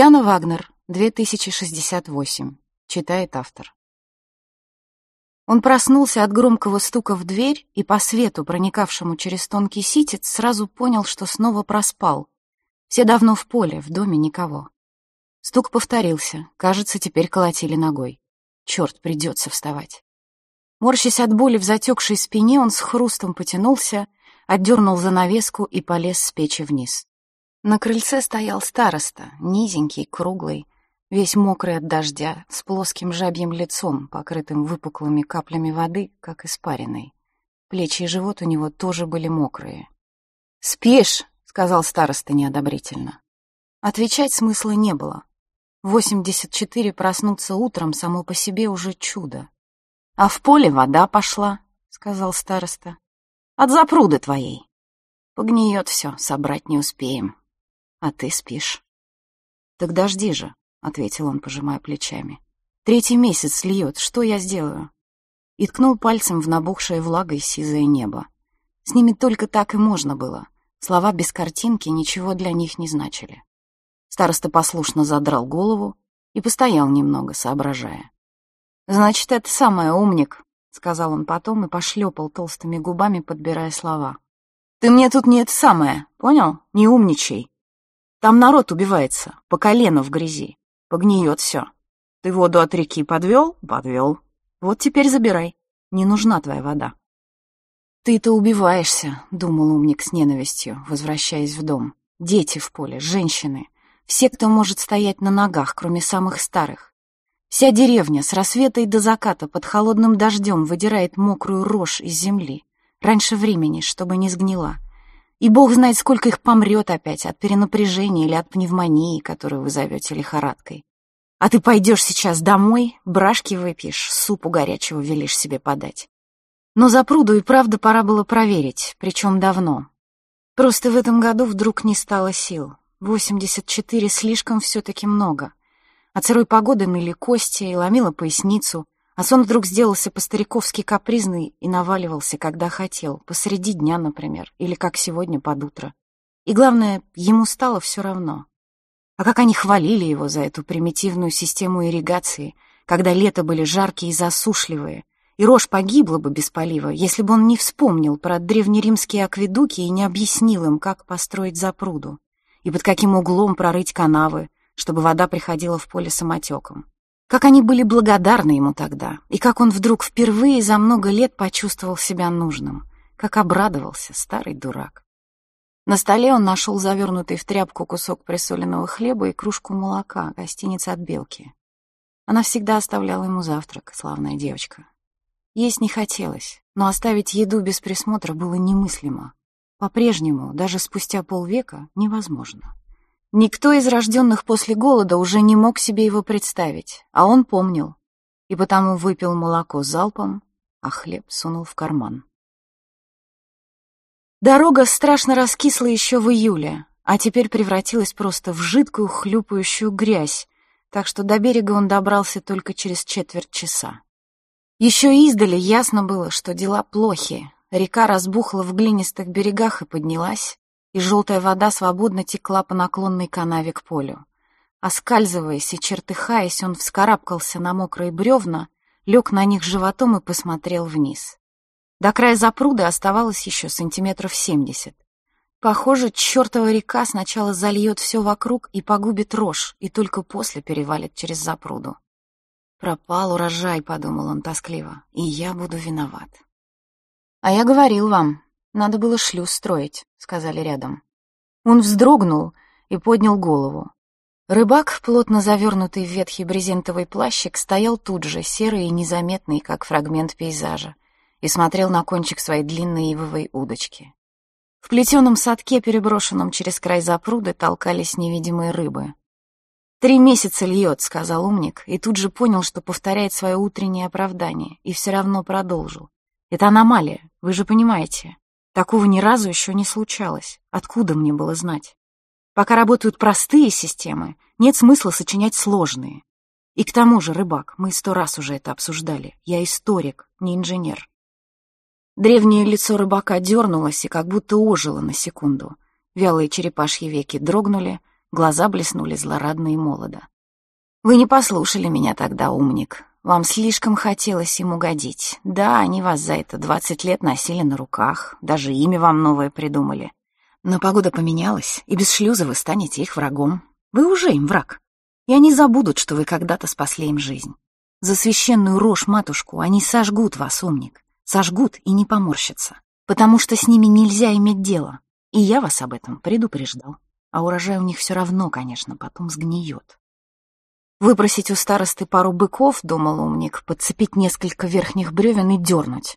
Яна Вагнер, 2068. Читает автор. Он проснулся от громкого стука в дверь и по свету, проникавшему через тонкий ситец, сразу понял, что снова проспал. Все давно в поле, в доме никого. Стук повторился, кажется, теперь колотили ногой. Черт, придется вставать. Морщась от боли в затекшей спине, он с хрустом потянулся, отдернул занавеску и полез с печи вниз. На крыльце стоял староста, низенький, круглый, весь мокрый от дождя, с плоским жабьим лицом, покрытым выпуклыми каплями воды, как испаренной. Плечи и живот у него тоже были мокрые. «Спишь!» — сказал староста неодобрительно. Отвечать смысла не было. 84 проснуться утром само по себе уже чудо. «А в поле вода пошла», — сказал староста. «От запруды твоей. Погниет все, собрать не успеем» а ты спишь». «Так дожди же», — ответил он, пожимая плечами. «Третий месяц льет, что я сделаю?» И ткнул пальцем в набухшее влагой сизое небо. С ними только так и можно было. Слова без картинки ничего для них не значили. Староста послушно задрал голову и постоял немного, соображая. «Значит, это самое умник», — сказал он потом и пошлепал толстыми губами, подбирая слова. «Ты мне тут не это самое, понял? Не умничай. Там народ убивается, по колено в грязи. Погниет все. Ты воду от реки подвел? Подвел. Вот теперь забирай. Не нужна твоя вода. Ты-то убиваешься, думал умник с ненавистью, возвращаясь в дом. Дети в поле, женщины. Все, кто может стоять на ногах, кроме самых старых. Вся деревня с рассвета и до заката под холодным дождем выдирает мокрую рожь из земли. Раньше времени, чтобы не сгнила. И бог знает, сколько их помрет опять от перенапряжения или от пневмонии, которую вы зовете лихорадкой. А ты пойдешь сейчас домой, брашки выпьешь, супу горячего велишь себе подать. Но за пруду и правда пора было проверить, причем давно. Просто в этом году вдруг не стало сил. 84 слишком все-таки много. От сырой погоды мыли кости и ломила поясницу — а сон вдруг сделался по-стариковски капризный и наваливался, когда хотел, посреди дня, например, или как сегодня под утро. И главное, ему стало все равно. А как они хвалили его за эту примитивную систему ирригации, когда лето были жаркие и засушливые, и рожь погибла бы без полива, если бы он не вспомнил про древнеримские акведуки и не объяснил им, как построить запруду и под каким углом прорыть канавы, чтобы вода приходила в поле самотеком. Как они были благодарны ему тогда, и как он вдруг впервые за много лет почувствовал себя нужным, как обрадовался старый дурак. На столе он нашел завернутый в тряпку кусок присоленного хлеба и кружку молока, гостиница от Белки. Она всегда оставляла ему завтрак, славная девочка. Есть не хотелось, но оставить еду без присмотра было немыслимо. По-прежнему, даже спустя полвека, невозможно. Никто из рожденных после голода уже не мог себе его представить, а он помнил, и потому выпил молоко залпом, а хлеб сунул в карман. Дорога страшно раскисла еще в июле, а теперь превратилась просто в жидкую хлюпающую грязь, так что до берега он добрался только через четверть часа. Еще издали ясно было, что дела плохи. Река разбухла в глинистых берегах и поднялась и желтая вода свободно текла по наклонной канаве к полю. Оскальзываясь и чертыхаясь, он вскарабкался на мокрые бревна, лег на них животом и посмотрел вниз. До края запруды оставалось еще сантиметров семьдесят. Похоже, чертова река сначала зальет все вокруг и погубит рожь, и только после перевалит через запруду. «Пропал урожай», — подумал он тоскливо, — «и я буду виноват». «А я говорил вам, надо было шлюз строить сказали рядом. Он вздрогнул и поднял голову. Рыбак, плотно завернутый в ветхий брезентовый плащик, стоял тут же, серый и незаметный, как фрагмент пейзажа, и смотрел на кончик своей длинной ивовой удочки. В плетеном садке, переброшенном через край запруды, толкались невидимые рыбы. «Три месяца льет», — сказал умник, и тут же понял, что повторяет свое утреннее оправдание, и все равно продолжил. «Это аномалия, вы же понимаете. Такого ни разу еще не случалось. Откуда мне было знать? Пока работают простые системы, нет смысла сочинять сложные. И к тому же, рыбак, мы сто раз уже это обсуждали. Я историк, не инженер. Древнее лицо рыбака дернулось и как будто ожило на секунду. Вялые черепашьи веки дрогнули, глаза блеснули злорадно и молодо. «Вы не послушали меня тогда, умник. Вам слишком хотелось им угодить. Да, они вас за это двадцать лет носили на руках, даже имя вам новое придумали. Но погода поменялась, и без шлюза вы станете их врагом. Вы уже им враг. И они забудут, что вы когда-то спасли им жизнь. За священную рожь матушку они сожгут вас, умник. Сожгут и не поморщатся. Потому что с ними нельзя иметь дело. И я вас об этом предупреждал. А урожай у них все равно, конечно, потом сгниет. Выбросить у старосты пару быков, думал умник, подцепить несколько верхних бревен и дернуть.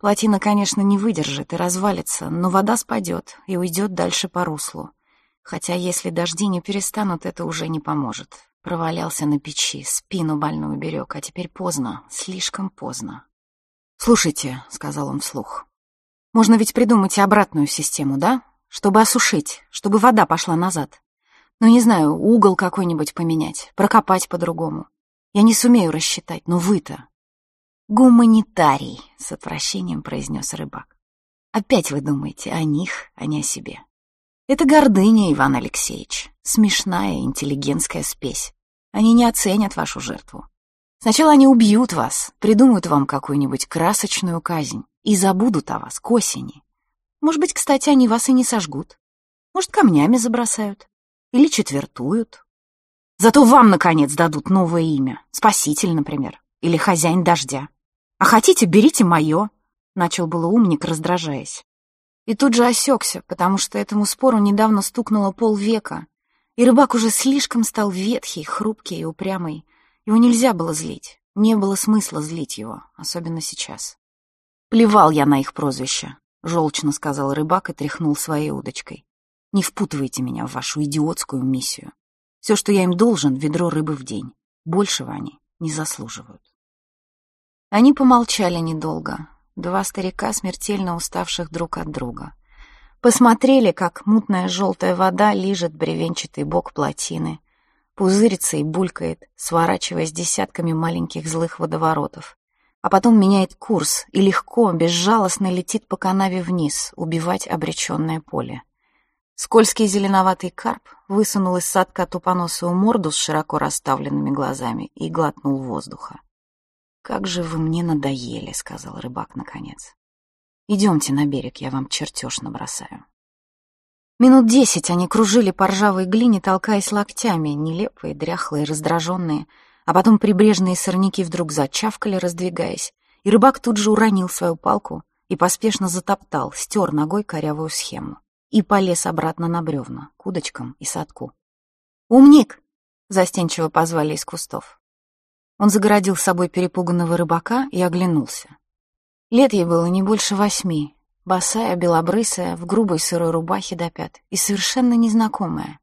Плотина, конечно, не выдержит и развалится, но вода спадет и уйдет дальше по руслу. Хотя если дожди не перестанут, это уже не поможет. Провалялся на печи, спину больную берег, а теперь поздно, слишком поздно. «Слушайте», — сказал он вслух, — «можно ведь придумать и обратную систему, да? Чтобы осушить, чтобы вода пошла назад. Ну, не знаю, угол какой-нибудь поменять, прокопать по-другому. Я не сумею рассчитать, но вы-то... «Гуманитарий», — с отвращением произнес рыбак. «Опять вы думаете о них, а не о себе. Это гордыня, Иван Алексеевич, смешная интеллигентская спесь. Они не оценят вашу жертву. Сначала они убьют вас, придумают вам какую-нибудь красочную казнь и забудут о вас к осени. Может быть, кстати, они вас и не сожгут. Может, камнями забросают или четвертуют. Зато вам, наконец, дадут новое имя. Спаситель, например, или хозяин дождя. А хотите, берите мое, — начал было умник, раздражаясь. И тут же осекся, потому что этому спору недавно стукнуло полвека, и рыбак уже слишком стал ветхий, хрупкий и упрямый. Его нельзя было злить, не было смысла злить его, особенно сейчас. «Плевал я на их прозвище», — желчно сказал рыбак и тряхнул своей удочкой. Не впутывайте меня в вашу идиотскую миссию. Все, что я им должен, ведро рыбы в день. Большего они не заслуживают. Они помолчали недолго. Два старика, смертельно уставших друг от друга. Посмотрели, как мутная желтая вода лижет бревенчатый бок плотины, пузырится и булькает, сворачиваясь десятками маленьких злых водоворотов, а потом меняет курс и легко, безжалостно летит по канаве вниз, убивать обреченное поле. Скользкий зеленоватый карп высунул из садка тупоносую морду с широко расставленными глазами и глотнул воздуха. «Как же вы мне надоели», — сказал рыбак наконец. «Идемте на берег, я вам чертеж набросаю». Минут десять они кружили по ржавой глине, толкаясь локтями, нелепые, дряхлые, раздраженные, а потом прибрежные сорняки вдруг зачавкали, раздвигаясь, и рыбак тут же уронил свою палку и поспешно затоптал, стер ногой корявую схему и полез обратно на бревна, к удочкам и садку. «Умник!» — застенчиво позвали из кустов. Он загородил с собой перепуганного рыбака и оглянулся. Лет ей было не больше восьми, босая, белобрысая, в грубой сырой рубахе до пят и совершенно незнакомая.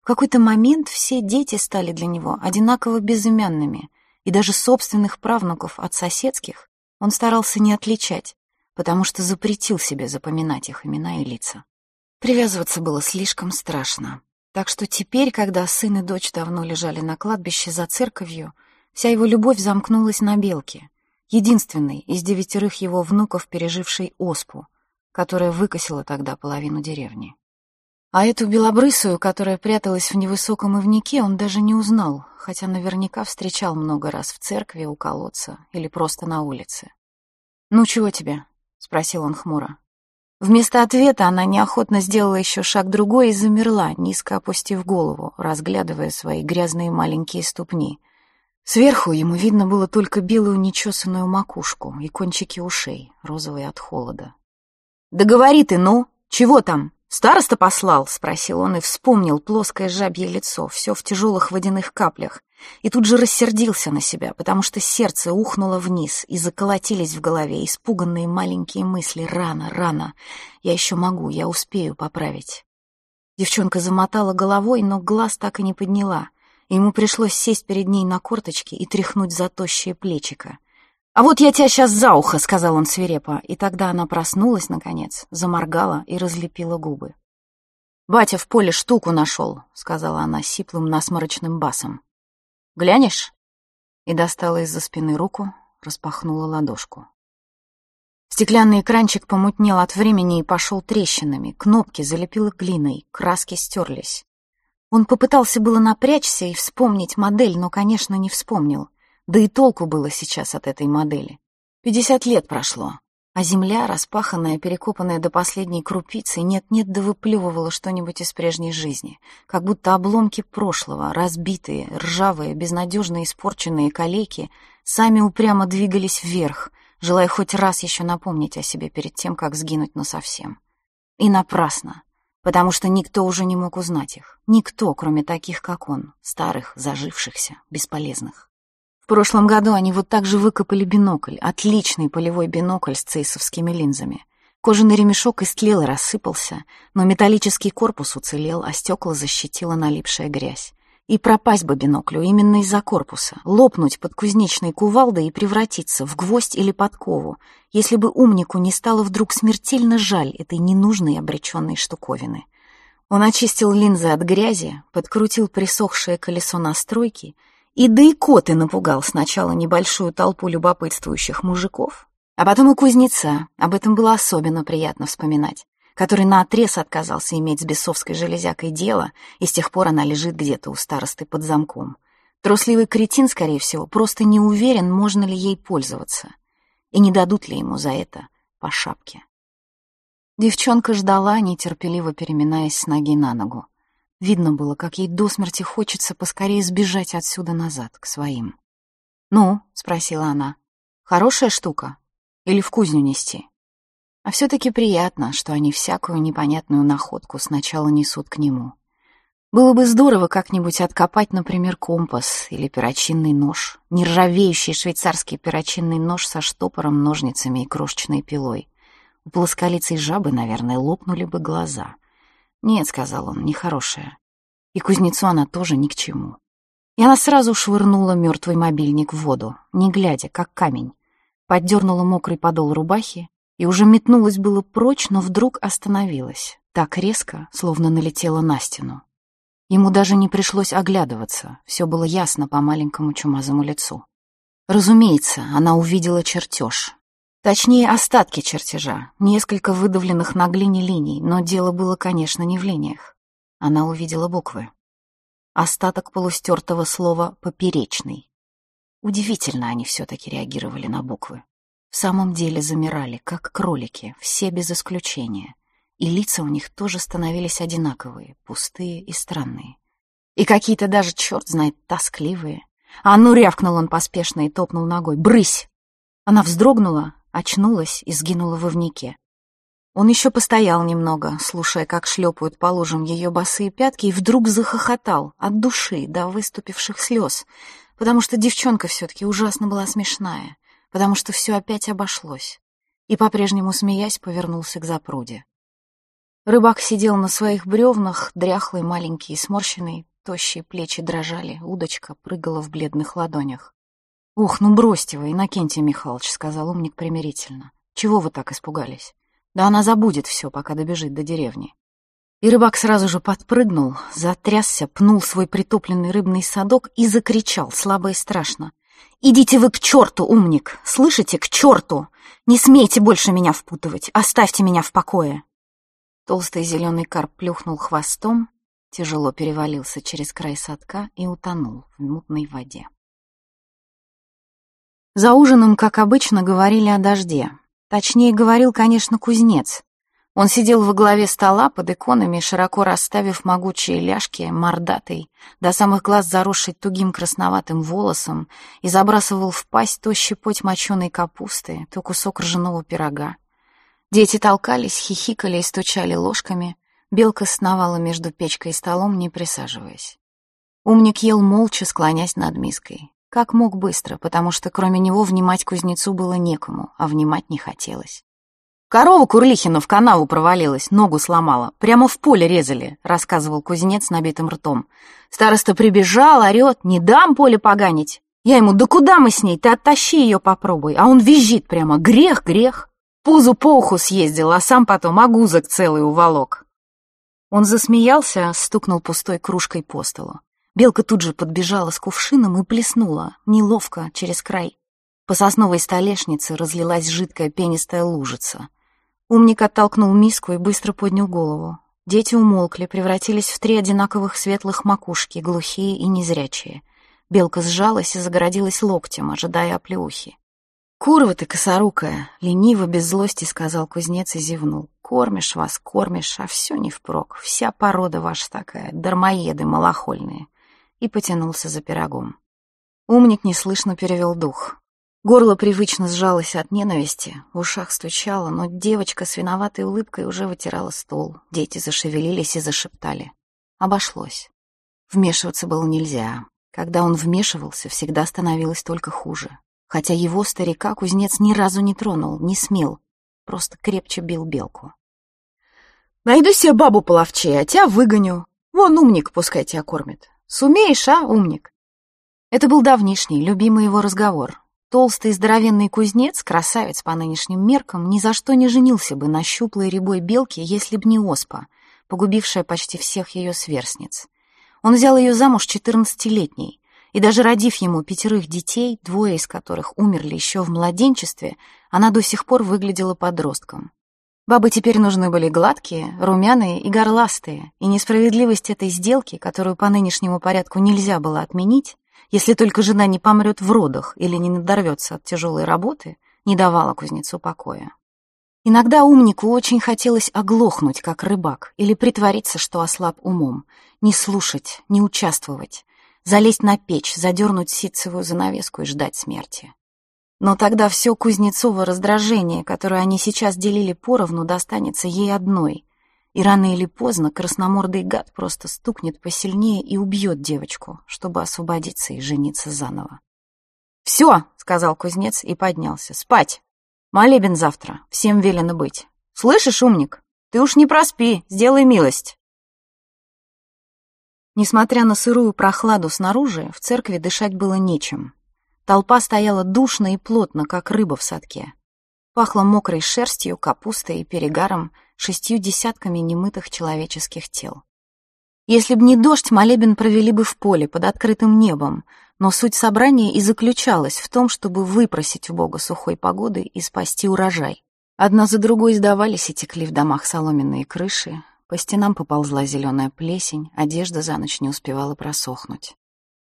В какой-то момент все дети стали для него одинаково безымянными, и даже собственных правнуков от соседских он старался не отличать, потому что запретил себе запоминать их имена и лица. Привязываться было слишком страшно. Так что теперь, когда сын и дочь давно лежали на кладбище за церковью, вся его любовь замкнулась на белке, единственной из девятерых его внуков, пережившей оспу, которая выкосила тогда половину деревни. А эту белобрысую, которая пряталась в невысоком ивнике, он даже не узнал, хотя наверняка встречал много раз в церкви, у колодца или просто на улице. «Ну, чего тебе?» — спросил он хмуро. Вместо ответа она неохотно сделала еще шаг-другой и замерла, низко опустив голову, разглядывая свои грязные маленькие ступни. Сверху ему видно было только белую нечесанную макушку и кончики ушей, розовые от холода. «Да говори ты, ну! Чего там? Староста послал?» — спросил он и вспомнил плоское жабье лицо, все в тяжелых водяных каплях, и тут же рассердился на себя, потому что сердце ухнуло вниз, и заколотились в голове испуганные маленькие мысли «Рано, рано! Я еще могу, я успею поправить!» Девчонка замотала головой, но глаз так и не подняла. И ему пришлось сесть перед ней на корточки и тряхнуть за тощее плечико. «А вот я тебя сейчас за ухо!» — сказал он свирепо. И тогда она проснулась, наконец, заморгала и разлепила губы. «Батя в поле штуку нашел», — сказала она сиплым насморочным басом. Глянешь?» И достала из-за спины руку, распахнула ладошку. Стеклянный экранчик помутнел от времени и пошел трещинами, кнопки залепило глиной, краски стерлись. Он попытался было напрячься и вспомнить модель, но, конечно, не вспомнил. Да и толку было сейчас от этой модели. Пятьдесят лет прошло а земля, распаханная, перекопанная до последней крупицы, нет-нет да выплевывала что-нибудь из прежней жизни, как будто обломки прошлого, разбитые, ржавые, безнадежно испорченные калеки, сами упрямо двигались вверх, желая хоть раз еще напомнить о себе перед тем, как сгинуть насовсем. И напрасно, потому что никто уже не мог узнать их, никто, кроме таких, как он, старых, зажившихся, бесполезных. В прошлом году они вот так же выкопали бинокль, отличный полевой бинокль с цейсовскими линзами. Кожаный ремешок истлел и рассыпался, но металлический корпус уцелел, а стекла защитила налипшая грязь. И пропасть бы биноклю именно из-за корпуса, лопнуть под кузнечной кувалдой и превратиться в гвоздь или подкову, если бы умнику не стало вдруг смертельно жаль этой ненужной обреченной штуковины. Он очистил линзы от грязи, подкрутил присохшее колесо настройки — и да и коты напугал сначала небольшую толпу любопытствующих мужиков, а потом и кузнеца, об этом было особенно приятно вспоминать, который наотрез отказался иметь с бесовской железякой дело, и с тех пор она лежит где-то у старосты под замком. Трусливый кретин, скорее всего, просто не уверен, можно ли ей пользоваться, и не дадут ли ему за это по шапке. Девчонка ждала, нетерпеливо переминаясь с ноги на ногу. Видно было, как ей до смерти хочется поскорее сбежать отсюда назад, к своим. «Ну?» — спросила она. «Хорошая штука? Или в кузню нести?» А все-таки приятно, что они всякую непонятную находку сначала несут к нему. Было бы здорово как-нибудь откопать, например, компас или перочинный нож, нержавеющий швейцарский перочинный нож со штопором, ножницами и крошечной пилой. У плосколицей жабы, наверное, лопнули бы глаза — «Нет», — сказал он, — «нехорошая. И кузнецу она тоже ни к чему». И она сразу швырнула мертвый мобильник в воду, не глядя, как камень. Поддернула мокрый подол рубахи и уже метнулась было прочь, но вдруг остановилась. Так резко, словно налетела на стену. Ему даже не пришлось оглядываться, все было ясно по маленькому чумазому лицу. Разумеется, она увидела чертеж, Точнее, остатки чертежа, несколько выдавленных на глине линий, но дело было, конечно, не в линиях. Она увидела буквы. Остаток полустертого слова «поперечный». Удивительно они все-таки реагировали на буквы. В самом деле замирали, как кролики, все без исключения. И лица у них тоже становились одинаковые, пустые и странные. И какие-то даже, черт знает, тоскливые. «А ну!» — рявкнул он поспешно и топнул ногой. «Брысь!» Она вздрогнула, очнулась и сгинула в ивнике. Он еще постоял немного, слушая, как шлепают по лужам ее босые пятки, и вдруг захохотал от души до выступивших слез, потому что девчонка все-таки ужасно была смешная, потому что все опять обошлось. И, по-прежнему смеясь, повернулся к запруде. Рыбак сидел на своих бревнах, дряхлый, маленький и сморщенный, тощие плечи дрожали, удочка прыгала в бледных ладонях. «Ух, ну бросьте вы, Иннокентий Михайлович», — сказал умник примирительно. «Чего вы так испугались? Да она забудет все, пока добежит до деревни». И рыбак сразу же подпрыгнул, затрясся, пнул свой притопленный рыбный садок и закричал, слабо и страшно. «Идите вы к черту, умник! Слышите, к черту! Не смейте больше меня впутывать! Оставьте меня в покое!» Толстый зеленый карп плюхнул хвостом, тяжело перевалился через край садка и утонул в мутной воде. За ужином, как обычно, говорили о дожде. Точнее, говорил, конечно, кузнец. Он сидел во главе стола под иконами, широко расставив могучие ляжки, мордатый, до самых глаз заросший тугим красноватым волосом, и забрасывал в пасть то щепоть моченой капусты, то кусок ржаного пирога. Дети толкались, хихикали и стучали ложками. Белка сновала между печкой и столом, не присаживаясь. Умник ел молча, склонясь над миской. Как мог быстро, потому что кроме него внимать кузнецу было некому, а внимать не хотелось. «Корова Курлихина в канаву провалилась, ногу сломала. Прямо в поле резали», — рассказывал кузнец с набитым ртом. Староста прибежал, орет: «Не дам поле поганить!» Я ему, «Да куда мы с ней? Ты оттащи ее, попробуй!» А он визжит прямо, «Грех, грех!» Пузу по уху съездил, а сам потом огузок целый уволок. Он засмеялся, стукнул пустой кружкой по столу. Белка тут же подбежала с кувшином и плеснула, неловко, через край. По сосновой столешнице разлилась жидкая пенистая лужица. Умник оттолкнул миску и быстро поднял голову. Дети умолкли, превратились в три одинаковых светлых макушки, глухие и незрячие. Белка сжалась и загородилась локтем, ожидая оплеухи. «Курва ты косорукая!» — лениво, без злости сказал кузнец и зевнул. «Кормишь вас, кормишь, а все не впрок. Вся порода ваша такая, дармоеды малохольные и потянулся за пирогом. Умник неслышно перевел дух. Горло привычно сжалось от ненависти, в ушах стучало, но девочка с виноватой улыбкой уже вытирала стол. Дети зашевелились и зашептали. Обошлось. Вмешиваться было нельзя. Когда он вмешивался, всегда становилось только хуже. Хотя его старика кузнец ни разу не тронул, не смел, просто крепче бил белку. «Найду себе бабу половчей, а тебя выгоню. Вон умник пускай тебя кормит. Сумеешь, а, умник? Это был давнишний, любимый его разговор. Толстый здоровенный кузнец, красавец по нынешним меркам, ни за что не женился бы на щуплой рябой белке, если б не оспа, погубившая почти всех ее сверстниц. Он взял ее замуж четырнадцатилетней, и даже родив ему пятерых детей, двое из которых умерли еще в младенчестве, она до сих пор выглядела подростком. Бабы теперь нужны были гладкие, румяные и горластые, и несправедливость этой сделки, которую по нынешнему порядку нельзя было отменить, если только жена не помрет в родах или не надорвется от тяжелой работы, не давала кузнецу покоя. Иногда умнику очень хотелось оглохнуть, как рыбак, или притвориться, что ослаб умом, не слушать, не участвовать, залезть на печь, задернуть ситцевую занавеску и ждать смерти. Но тогда все Кузнецово раздражение, которое они сейчас делили поровну, достанется ей одной. И рано или поздно красномордый гад просто стукнет посильнее и убьет девочку, чтобы освободиться и жениться заново. «Все!» — сказал кузнец и поднялся. «Спать! Молебен завтра. Всем велено быть. Слышишь, умник? Ты уж не проспи, сделай милость!» Несмотря на сырую прохладу снаружи, в церкви дышать было нечем. Толпа стояла душно и плотно, как рыба в садке. Пахло мокрой шерстью, капустой и перегаром шестью десятками немытых человеческих тел. Если б не дождь, молебен провели бы в поле, под открытым небом, но суть собрания и заключалась в том, чтобы выпросить у Бога сухой погоды и спасти урожай. Одна за другой сдавались и текли в домах соломенные крыши, по стенам поползла зеленая плесень, одежда за ночь не успевала просохнуть.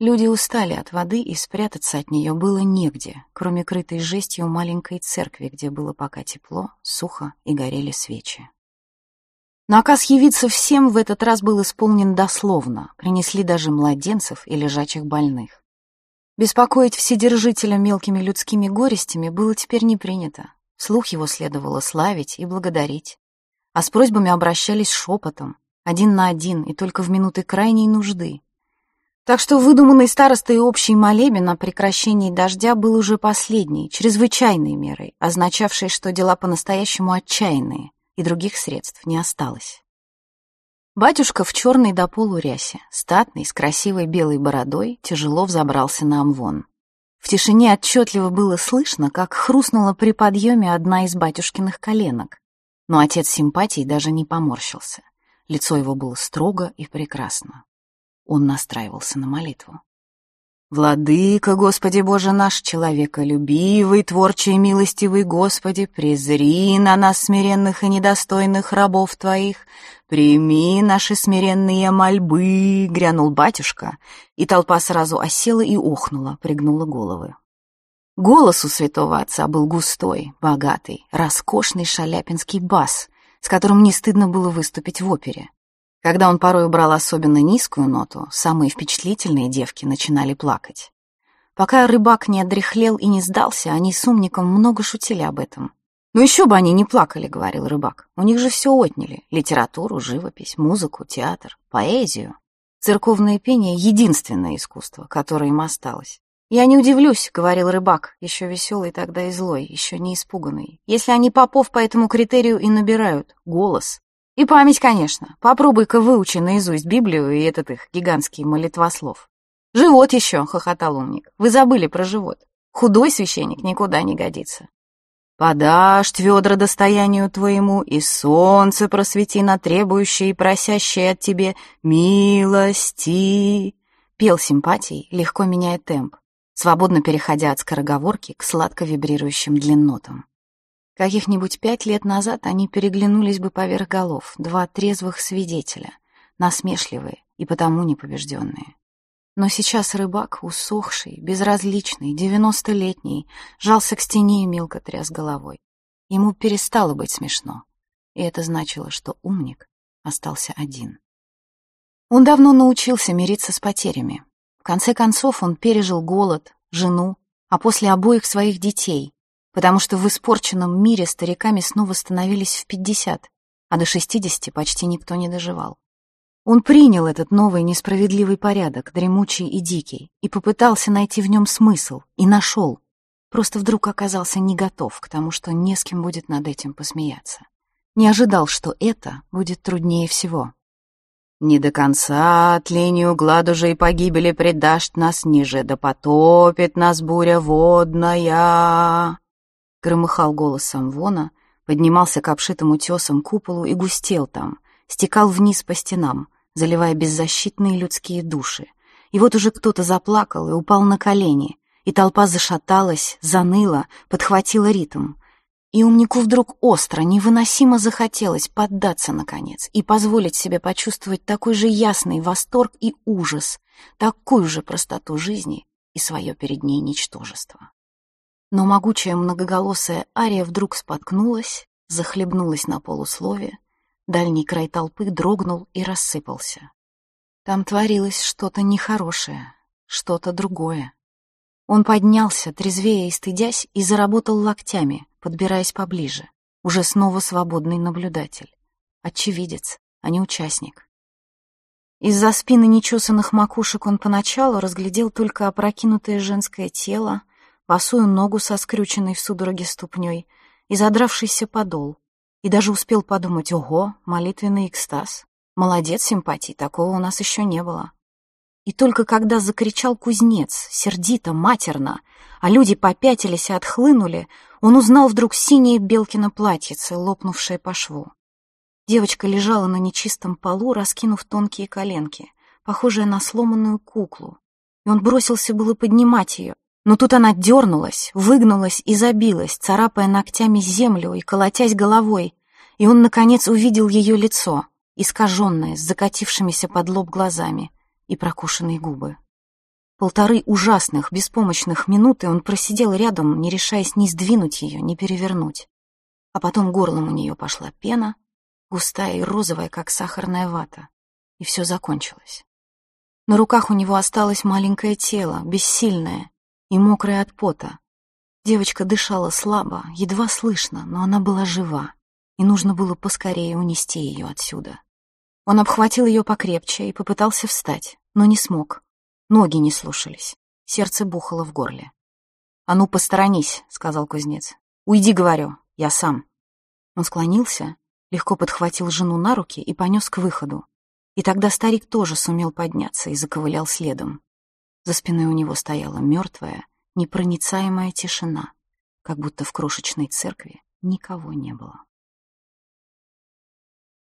Люди устали от воды, и спрятаться от нее было негде, кроме крытой жестью маленькой церкви, где было пока тепло, сухо и горели свечи. Наказ явиться всем в этот раз был исполнен дословно, принесли даже младенцев и лежачих больных. Беспокоить вседержителя мелкими людскими горестями было теперь не принято. Слух его следовало славить и благодарить. А с просьбами обращались шепотом, один на один и только в минуты крайней нужды, так что выдуманный старостой общий молебен о прекращении дождя был уже последней, чрезвычайной мерой, означавшей, что дела по-настоящему отчаянные, и других средств не осталось. Батюшка в черной до полурясе, статный, с красивой белой бородой, тяжело взобрался на амвон. В тишине отчетливо было слышно, как хрустнула при подъеме одна из батюшкиных коленок. Но отец симпатий даже не поморщился. Лицо его было строго и прекрасно. Он настраивался на молитву. «Владыка, Господи Боже наш, человеколюбивый, творчий, милостивый Господи, презри на нас смиренных и недостойных рабов Твоих, прими наши смиренные мольбы!» — грянул батюшка, и толпа сразу осела и охнула, пригнула головы. Голос у святого отца был густой, богатый, роскошный шаляпинский бас, с которым не стыдно было выступить в опере. Когда он порой брал особенно низкую ноту, самые впечатлительные девки начинали плакать. Пока рыбак не отдряхлел и не сдался, они с умником много шутили об этом. «Ну еще бы они не плакали», — говорил рыбак. «У них же все отняли — литературу, живопись, музыку, театр, поэзию. Церковное пение — единственное искусство, которое им осталось. «Я не удивлюсь», — говорил рыбак, еще веселый тогда и злой, еще не испуганный, «если они попов по этому критерию и набирают. Голос. И память, конечно. Попробуй-ка выучи наизусть Библию и этот их гигантский молитвослов. «Живот еще!» — хохотал умник. «Вы забыли про живот. Худой священник никуда не годится». «Подашь ведра достоянию твоему, и солнце просвети на требующие и просящие от тебе милости!» Пел симпатий, легко меняя темп, свободно переходя от скороговорки к сладко вибрирующим длиннотам. Каких-нибудь пять лет назад они переглянулись бы поверх голов, два трезвых свидетеля, насмешливые и потому непобежденные. Но сейчас рыбак, усохший, безразличный, девяностолетний, жался к стене и мелко тряс головой. Ему перестало быть смешно, и это значило, что умник остался один. Он давно научился мириться с потерями. В конце концов, он пережил голод, жену, а после обоих своих детей, потому что в испорченном мире стариками снова становились в пятьдесят, а до шестидесяти почти никто не доживал. Он принял этот новый несправедливый порядок, дремучий и дикий, и попытался найти в нем смысл, и нашел. Просто вдруг оказался не готов к тому, что не с кем будет над этим посмеяться. Не ожидал, что это будет труднее всего. «Не до конца от линии угла и погибели предашь нас ниже, да потопит нас буря водная!» Громыхал голос Самвона, поднимался к обшитым утесам куполу и густел там, стекал вниз по стенам, заливая беззащитные людские души. И вот уже кто-то заплакал и упал на колени, и толпа зашаталась, заныла, подхватила ритм — и умнику вдруг остро, невыносимо захотелось поддаться, наконец, и позволить себе почувствовать такой же ясный восторг и ужас, такую же простоту жизни и свое перед ней ничтожество. Но могучая многоголосая ария вдруг споткнулась, захлебнулась на полуслове, дальний край толпы дрогнул и рассыпался. Там творилось что-то нехорошее, что-то другое. Он поднялся, трезвея и стыдясь, и заработал локтями, подбираясь поближе. Уже снова свободный наблюдатель. Очевидец, а не участник. Из-за спины нечесанных макушек он поначалу разглядел только опрокинутое женское тело, босую ногу со скрюченной в судороге ступней и задравшийся подол, и даже успел подумать, ого, молитвенный экстаз. Молодец, симпатий, такого у нас еще не было. И только когда закричал кузнец, сердито, матерно, а люди попятились и отхлынули, он узнал вдруг синее Белкино платьице, лопнувшее по шву. Девочка лежала на нечистом полу, раскинув тонкие коленки, похожая на сломанную куклу, и он бросился было поднимать ее, но тут она дернулась, выгнулась и забилась, царапая ногтями землю и колотясь головой, и он, наконец, увидел ее лицо, искаженное, с закатившимися под лоб глазами и прокушенные губы. Полторы ужасных, беспомощных минуты он просидел рядом, не решаясь ни сдвинуть ее, ни перевернуть. А потом горлом у нее пошла пена, густая и розовая, как сахарная вата, и все закончилось. На руках у него осталось маленькое тело, бессильное, и мокрая от пота. Девочка дышала слабо, едва слышно, но она была жива, и нужно было поскорее унести ее отсюда. Он обхватил ее покрепче и попытался встать, но не смог. Ноги не слушались, сердце бухало в горле. «А ну, посторонись», — сказал кузнец. «Уйди, говорю, я сам». Он склонился, легко подхватил жену на руки и понес к выходу. И тогда старик тоже сумел подняться и заковылял следом. За спиной у него стояла мертвая, непроницаемая тишина, как будто в крошечной церкви никого не было.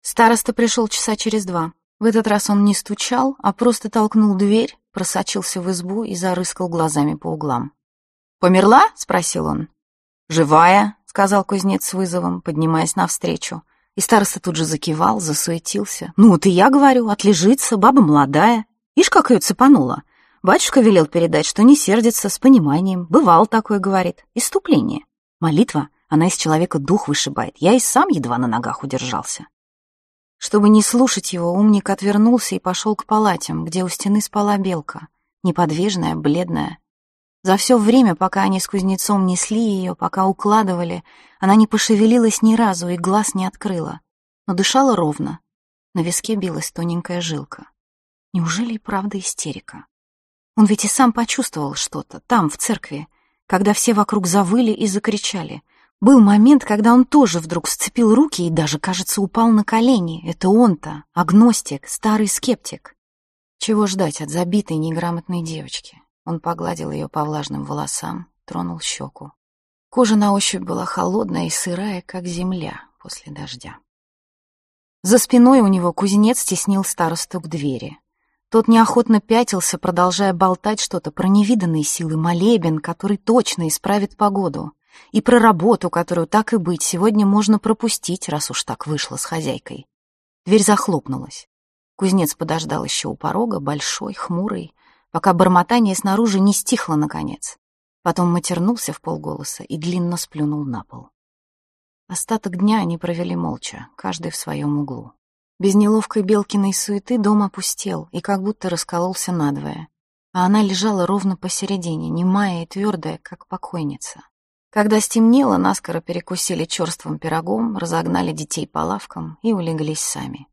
Староста пришел часа через два. В этот раз он не стучал, а просто толкнул дверь, просочился в избу и зарыскал глазами по углам. «Померла?» — спросил он. «Живая», — сказал кузнец с вызовом, поднимаясь навстречу. И староста тут же закивал, засуетился. «Ну, вот и я говорю, отлежится, баба молодая. Ишь, как ее цепанула. Батюшка велел передать, что не сердится, с пониманием. Бывал такое, говорит. Иступление. Молитва, она из человека дух вышибает. Я и сам едва на ногах удержался. Чтобы не слушать его, умник отвернулся и пошел к палатям, где у стены спала белка, неподвижная, бледная. За все время, пока они с кузнецом несли ее, пока укладывали, она не пошевелилась ни разу и глаз не открыла, но дышала ровно. На виске билась тоненькая жилка. Неужели и правда истерика? Он ведь и сам почувствовал что-то там, в церкви, когда все вокруг завыли и закричали. Был момент, когда он тоже вдруг сцепил руки и даже, кажется, упал на колени. Это он-то, агностик, старый скептик. Чего ждать от забитой неграмотной девочки? Он погладил ее по влажным волосам, тронул щеку. Кожа на ощупь была холодная и сырая, как земля после дождя. За спиной у него кузнец стеснил старосту к двери. Тот неохотно пятился, продолжая болтать что-то про невиданные силы молебен, который точно исправит погоду, и про работу, которую так и быть сегодня можно пропустить, раз уж так вышло с хозяйкой. Дверь захлопнулась. Кузнец подождал еще у порога, большой, хмурый, пока бормотание снаружи не стихло наконец. Потом матернулся в полголоса и длинно сплюнул на пол. Остаток дня они провели молча, каждый в своем углу. Без неловкой Белкиной суеты дом опустел и как будто раскололся надвое. А она лежала ровно посередине, немая и твердая, как покойница. Когда стемнело, наскоро перекусили черствым пирогом, разогнали детей по лавкам и улеглись сами.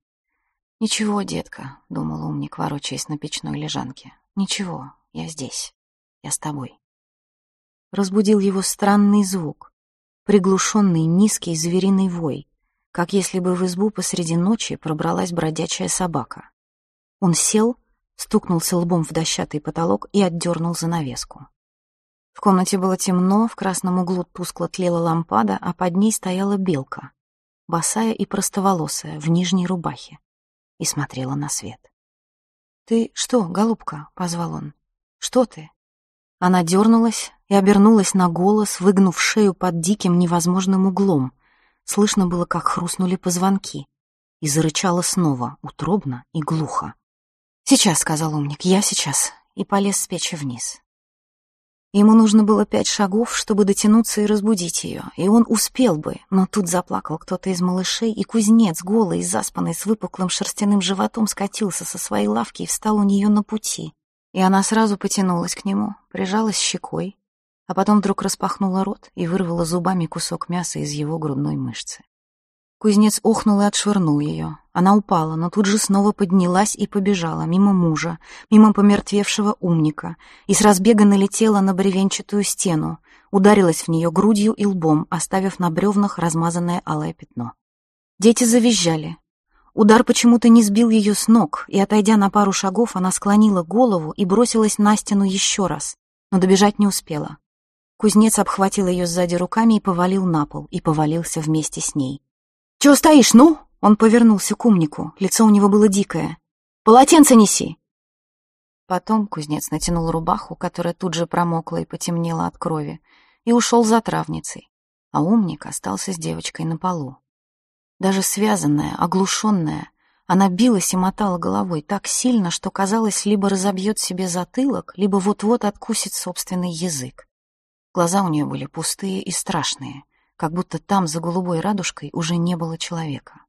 «Ничего, детка», — думал умник, ворочаясь на печной лежанке. «Ничего, я здесь. Я с тобой». Разбудил его странный звук, приглушенный низкий звериный вой — как если бы в избу посреди ночи пробралась бродячая собака. Он сел, стукнулся лбом в дощатый потолок и отдернул занавеску. В комнате было темно, в красном углу тускло тлела лампада, а под ней стояла белка, босая и простоволосая, в нижней рубахе, и смотрела на свет. «Ты что, голубка?» — позвал он. «Что ты?» Она дернулась и обернулась на голос, выгнув шею под диким невозможным углом — Слышно было, как хрустнули позвонки. И зарычала снова, утробно и глухо. «Сейчас», — сказал умник, — «я сейчас». И полез с печи вниз. Ему нужно было пять шагов, чтобы дотянуться и разбудить ее, и он успел бы, но тут заплакал кто-то из малышей, и кузнец, голый и заспанный, с выпуклым шерстяным животом, скатился со своей лавки и встал у нее на пути. И она сразу потянулась к нему, прижалась щекой, а потом вдруг распахнула рот и вырвала зубами кусок мяса из его грудной мышцы. Кузнец охнул и отшвырнул ее. Она упала, но тут же снова поднялась и побежала мимо мужа, мимо помертвевшего умника, и с разбега налетела на бревенчатую стену, ударилась в нее грудью и лбом, оставив на бревнах размазанное алое пятно. Дети завизжали. Удар почему-то не сбил ее с ног, и, отойдя на пару шагов, она склонила голову и бросилась на стену еще раз, но добежать не успела. Кузнец обхватил ее сзади руками и повалил на пол, и повалился вместе с ней. «Чего стоишь, ну?» Он повернулся к умнику, лицо у него было дикое. «Полотенце неси!» Потом кузнец натянул рубаху, которая тут же промокла и потемнела от крови, и ушел за травницей, а умник остался с девочкой на полу. Даже связанная, оглушенная, она билась и мотала головой так сильно, что казалось, либо разобьет себе затылок, либо вот-вот откусит собственный язык. Глаза у нее были пустые и страшные, как будто там за голубой радужкой уже не было человека.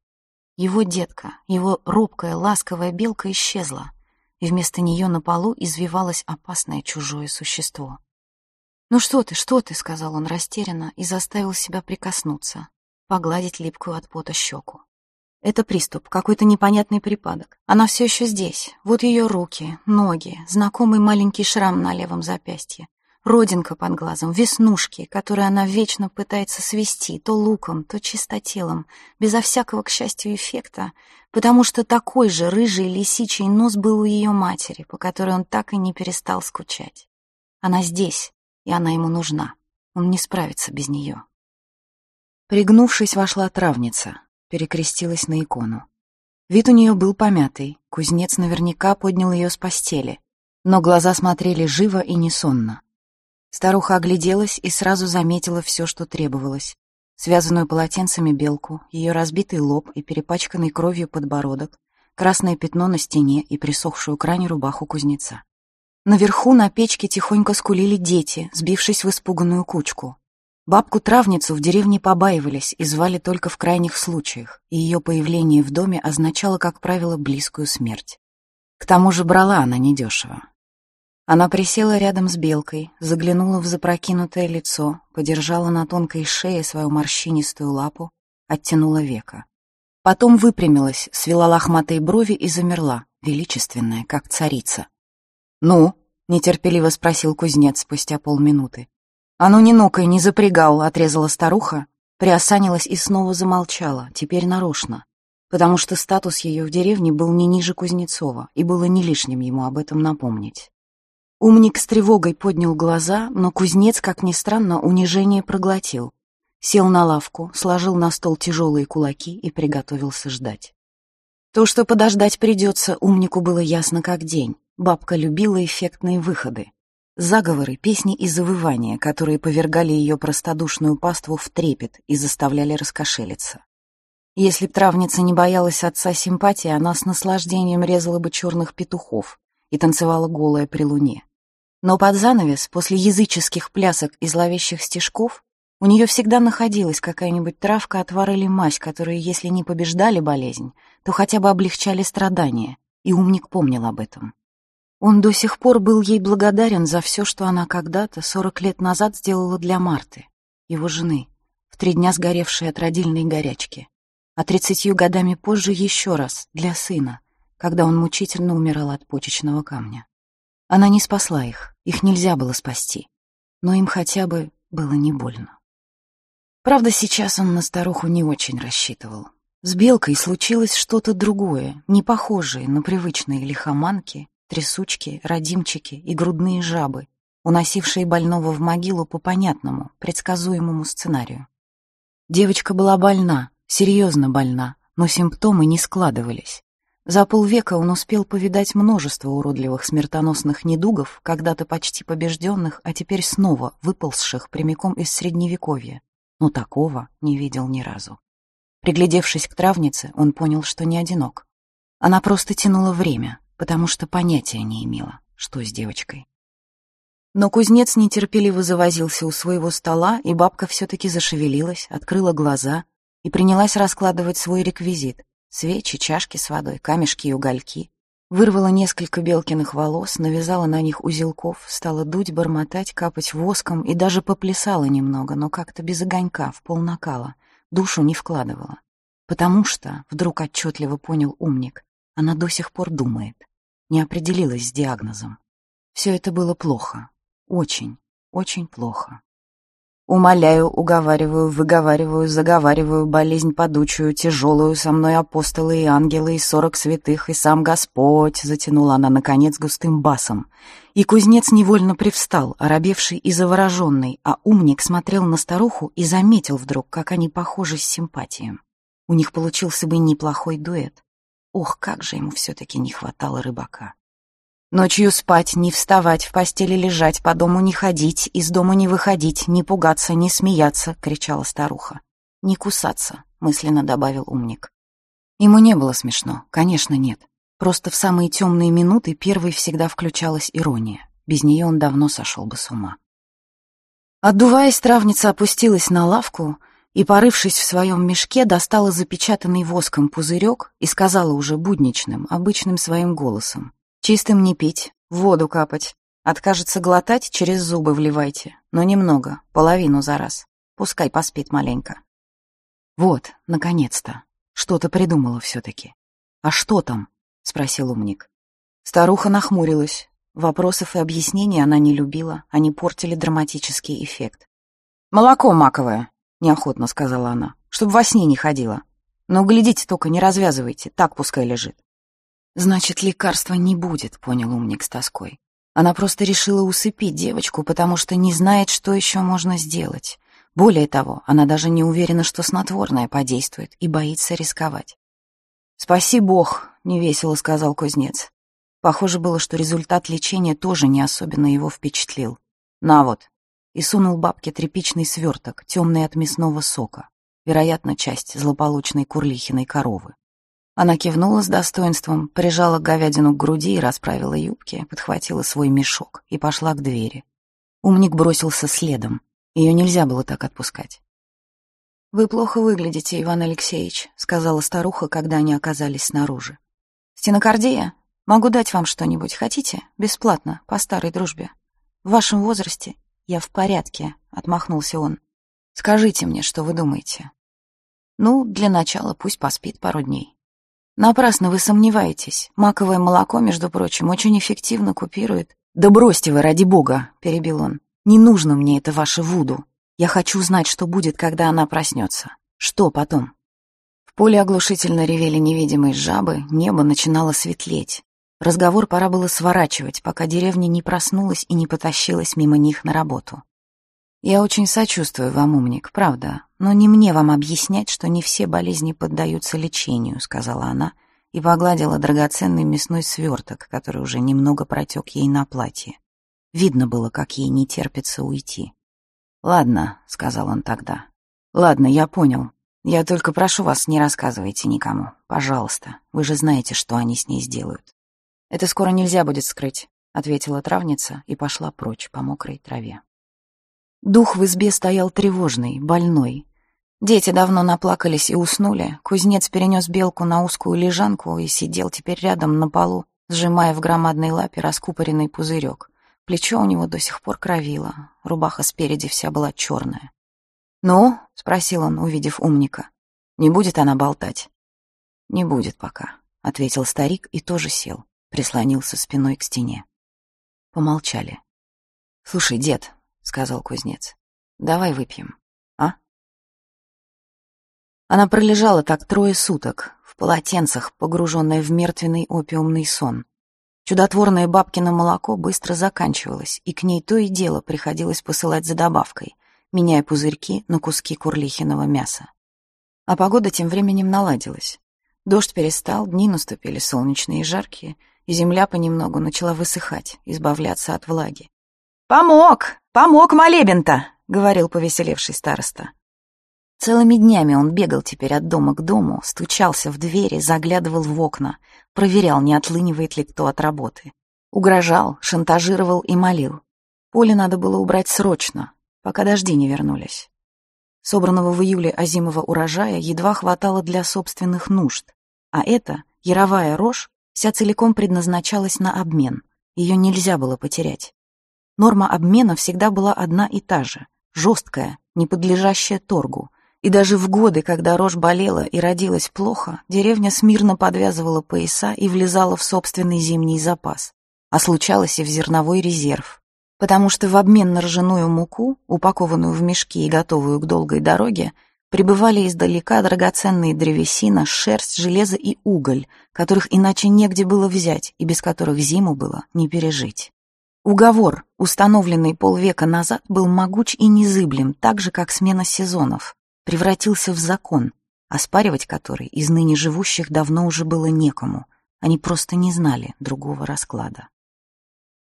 Его детка, его робкая, ласковая белка исчезла, и вместо нее на полу извивалось опасное чужое существо. «Ну что ты, что ты?» — сказал он растерянно и заставил себя прикоснуться, погладить липкую от пота щеку. «Это приступ, какой-то непонятный припадок. Она все еще здесь. Вот ее руки, ноги, знакомый маленький шрам на левом запястье родинка под глазом, веснушки, которые она вечно пытается свести то луком, то чистотелом, безо всякого, к счастью, эффекта, потому что такой же рыжий лисичий нос был у ее матери, по которой он так и не перестал скучать. Она здесь, и она ему нужна. Он не справится без нее. Пригнувшись, вошла травница, перекрестилась на икону. Вид у нее был помятый, кузнец наверняка поднял ее с постели, но глаза смотрели живо и несонно. Старуха огляделась и сразу заметила все, что требовалось. Связанную полотенцами белку, ее разбитый лоб и перепачканный кровью подбородок, красное пятно на стене и присохшую к ране рубаху кузнеца. Наверху на печке тихонько скулили дети, сбившись в испуганную кучку. Бабку-травницу в деревне побаивались и звали только в крайних случаях, и ее появление в доме означало, как правило, близкую смерть. К тому же брала она недешево. Она присела рядом с белкой, заглянула в запрокинутое лицо, подержала на тонкой шее свою морщинистую лапу, оттянула века. Потом выпрямилась, свела лохматые брови и замерла, величественная, как царица. «Ну?» — нетерпеливо спросил кузнец спустя полминуты. «А ну не нукой, не запрягал!» — отрезала старуха, приосанилась и снова замолчала, теперь нарочно, потому что статус ее в деревне был не ниже Кузнецова, и было не лишним ему об этом напомнить. Умник с тревогой поднял глаза, но кузнец, как ни странно, унижение проглотил. Сел на лавку, сложил на стол тяжелые кулаки и приготовился ждать. То, что подождать придется, умнику было ясно как день. Бабка любила эффектные выходы. Заговоры, песни и завывания, которые повергали ее простодушную паству в трепет и заставляли раскошелиться. Если б травница не боялась отца симпатии, она с наслаждением резала бы черных петухов и танцевала голая при луне. Но под занавес, после языческих плясок и зловещих стежков, у нее всегда находилась какая-нибудь травка, отвар или мазь, которые, если не побеждали болезнь, то хотя бы облегчали страдания, и умник помнил об этом. Он до сих пор был ей благодарен за все, что она когда-то, 40 лет назад, сделала для Марты, его жены, в три дня сгоревшей от родильной горячки, а тридцатью годами позже еще раз, для сына, когда он мучительно умирал от почечного камня. Она не спасла их, их нельзя было спасти. Но им хотя бы было не больно. Правда, сейчас он на старуху не очень рассчитывал. С Белкой случилось что-то другое, не похожее на привычные лихоманки, трясучки, родимчики и грудные жабы, уносившие больного в могилу по понятному, предсказуемому сценарию. Девочка была больна, серьезно больна, но симптомы не складывались. За полвека он успел повидать множество уродливых смертоносных недугов, когда-то почти побежденных, а теперь снова выползших прямиком из Средневековья. Но такого не видел ни разу. Приглядевшись к травнице, он понял, что не одинок. Она просто тянула время, потому что понятия не имела, что с девочкой. Но кузнец нетерпеливо завозился у своего стола, и бабка все-таки зашевелилась, открыла глаза и принялась раскладывать свой реквизит, Свечи, чашки с водой, камешки и угольки. Вырвала несколько белкиных волос, навязала на них узелков, стала дуть, бормотать, капать воском и даже поплясала немного, но как-то без огонька, в полнакала, душу не вкладывала. Потому что, вдруг отчетливо понял умник, она до сих пор думает, не определилась с диагнозом. Все это было плохо, очень, очень плохо. Умоляю, уговариваю, выговариваю, заговариваю болезнь подучую, тяжелую, со мной апостолы и ангелы, и сорок святых, и сам Господь, — затянула она, наконец, густым басом. И кузнец невольно привстал, оробевший и завороженный, а умник смотрел на старуху и заметил вдруг, как они похожи с симпатией. У них получился бы неплохой дуэт. Ох, как же ему все-таки не хватало рыбака. Ночью спать, не вставать, в постели лежать, по дому не ходить, из дома не выходить, не пугаться, не смеяться, — кричала старуха. «Не кусаться», — мысленно добавил умник. Ему не было смешно, конечно, нет. Просто в самые темные минуты первой всегда включалась ирония. Без нее он давно сошел бы с ума. Отдуваясь, травница опустилась на лавку и, порывшись в своем мешке, достала запечатанный воском пузырек и сказала уже будничным, обычным своим голосом — Чистым не пить, воду капать. Откажется глотать, через зубы вливайте. Но немного, половину за раз. Пускай поспит маленько. Вот, наконец-то. Что-то придумала все-таки. А что там? Спросил умник. Старуха нахмурилась. Вопросов и объяснений она не любила, они портили драматический эффект. «Молоко маковое», — неохотно сказала она, — «чтобы во сне не ходила. Но глядите только, не развязывайте, так пускай лежит». Значит, лекарства не будет, понял умник с тоской. Она просто решила усыпить девочку, потому что не знает, что еще можно сделать. Более того, она даже не уверена, что снотворное подействует, и боится рисковать. «Спаси бог», — невесело сказал кузнец. Похоже было, что результат лечения тоже не особенно его впечатлил. «На вот!» И сунул бабке тряпичный сверток, темный от мясного сока, вероятно, часть злополучной курлихиной коровы. Она кивнула с достоинством, прижала говядину к груди и расправила юбки, подхватила свой мешок и пошла к двери. Умник бросился следом. Ее нельзя было так отпускать. «Вы плохо выглядите, Иван Алексеевич», — сказала старуха, когда они оказались снаружи. «Стенокардия? Могу дать вам что-нибудь. Хотите? Бесплатно, по старой дружбе. В вашем возрасте я в порядке», — отмахнулся он. «Скажите мне, что вы думаете». «Ну, для начала пусть поспит пару дней». Напрасно вы сомневаетесь. Маковое молоко, между прочим, очень эффективно купирует. Да бросьте вы, ради бога, перебил он. Не нужно мне это ваше вуду. Я хочу знать, что будет, когда она проснется. Что потом? В поле оглушительно ревели невидимые жабы, небо начинало светлеть. Разговор пора было сворачивать, пока деревня не проснулась и не потащилась мимо них на работу. «Я очень сочувствую вам, умник, правда. Но не мне вам объяснять, что не все болезни поддаются лечению, сказала она и погладила драгоценный мясной сверток, который уже немного протек ей на платье. Видно было, как ей не терпится уйти. «Ладно», — сказал он тогда. «Ладно, я понял. Я только прошу вас, не рассказывайте никому. Пожалуйста. Вы же знаете, что они с ней сделают». «Это скоро нельзя будет скрыть», — ответила травница и пошла прочь по мокрой траве. Дух в избе стоял тревожный, больной, Дети давно наплакались и уснули. Кузнец перенес белку на узкую лежанку и сидел теперь рядом на полу, сжимая в громадной лапе раскупоренный пузырек. Плечо у него до сих пор кровило, рубаха спереди вся была черная. «Ну?» — спросил он, увидев умника. «Не будет она болтать?» «Не будет пока», — ответил старик и тоже сел, прислонился спиной к стене. Помолчали. «Слушай, дед», — сказал кузнец, — «давай выпьем». Она пролежала так трое суток, в полотенцах, погруженная в мертвенный опиумный сон. Чудотворное бабкино молоко быстро заканчивалось, и к ней то и дело приходилось посылать за добавкой, меняя пузырьки на куски курлихиного мяса. А погода тем временем наладилась. Дождь перестал, дни наступили солнечные и жаркие, и земля понемногу начала высыхать, избавляться от влаги. «Помог! Помог молебен-то!» — говорил повеселевший староста. Целыми днями он бегал теперь от дома к дому, стучался в двери, заглядывал в окна, проверял, не отлынивает ли кто от работы. Угрожал, шантажировал и молил. Поле надо было убрать срочно, пока дожди не вернулись. Собранного в июле озимого урожая едва хватало для собственных нужд, а эта, яровая рожь, вся целиком предназначалась на обмен, ее нельзя было потерять. Норма обмена всегда была одна и та же, жесткая, не подлежащая торгу — и даже в годы, когда рожь болела и родилась плохо, деревня смирно подвязывала пояса и влезала в собственный зимний запас, а случалось и в зерновой резерв. Потому что в обмен на ржаную муку, упакованную в мешки и готовую к долгой дороге, прибывали издалека драгоценные древесина, шерсть, железо и уголь, которых иначе негде было взять и без которых зиму было не пережить. Уговор, установленный полвека назад, был могуч и незыблем, так же, как смена сезонов превратился в закон, оспаривать который из ныне живущих давно уже было некому, они просто не знали другого расклада.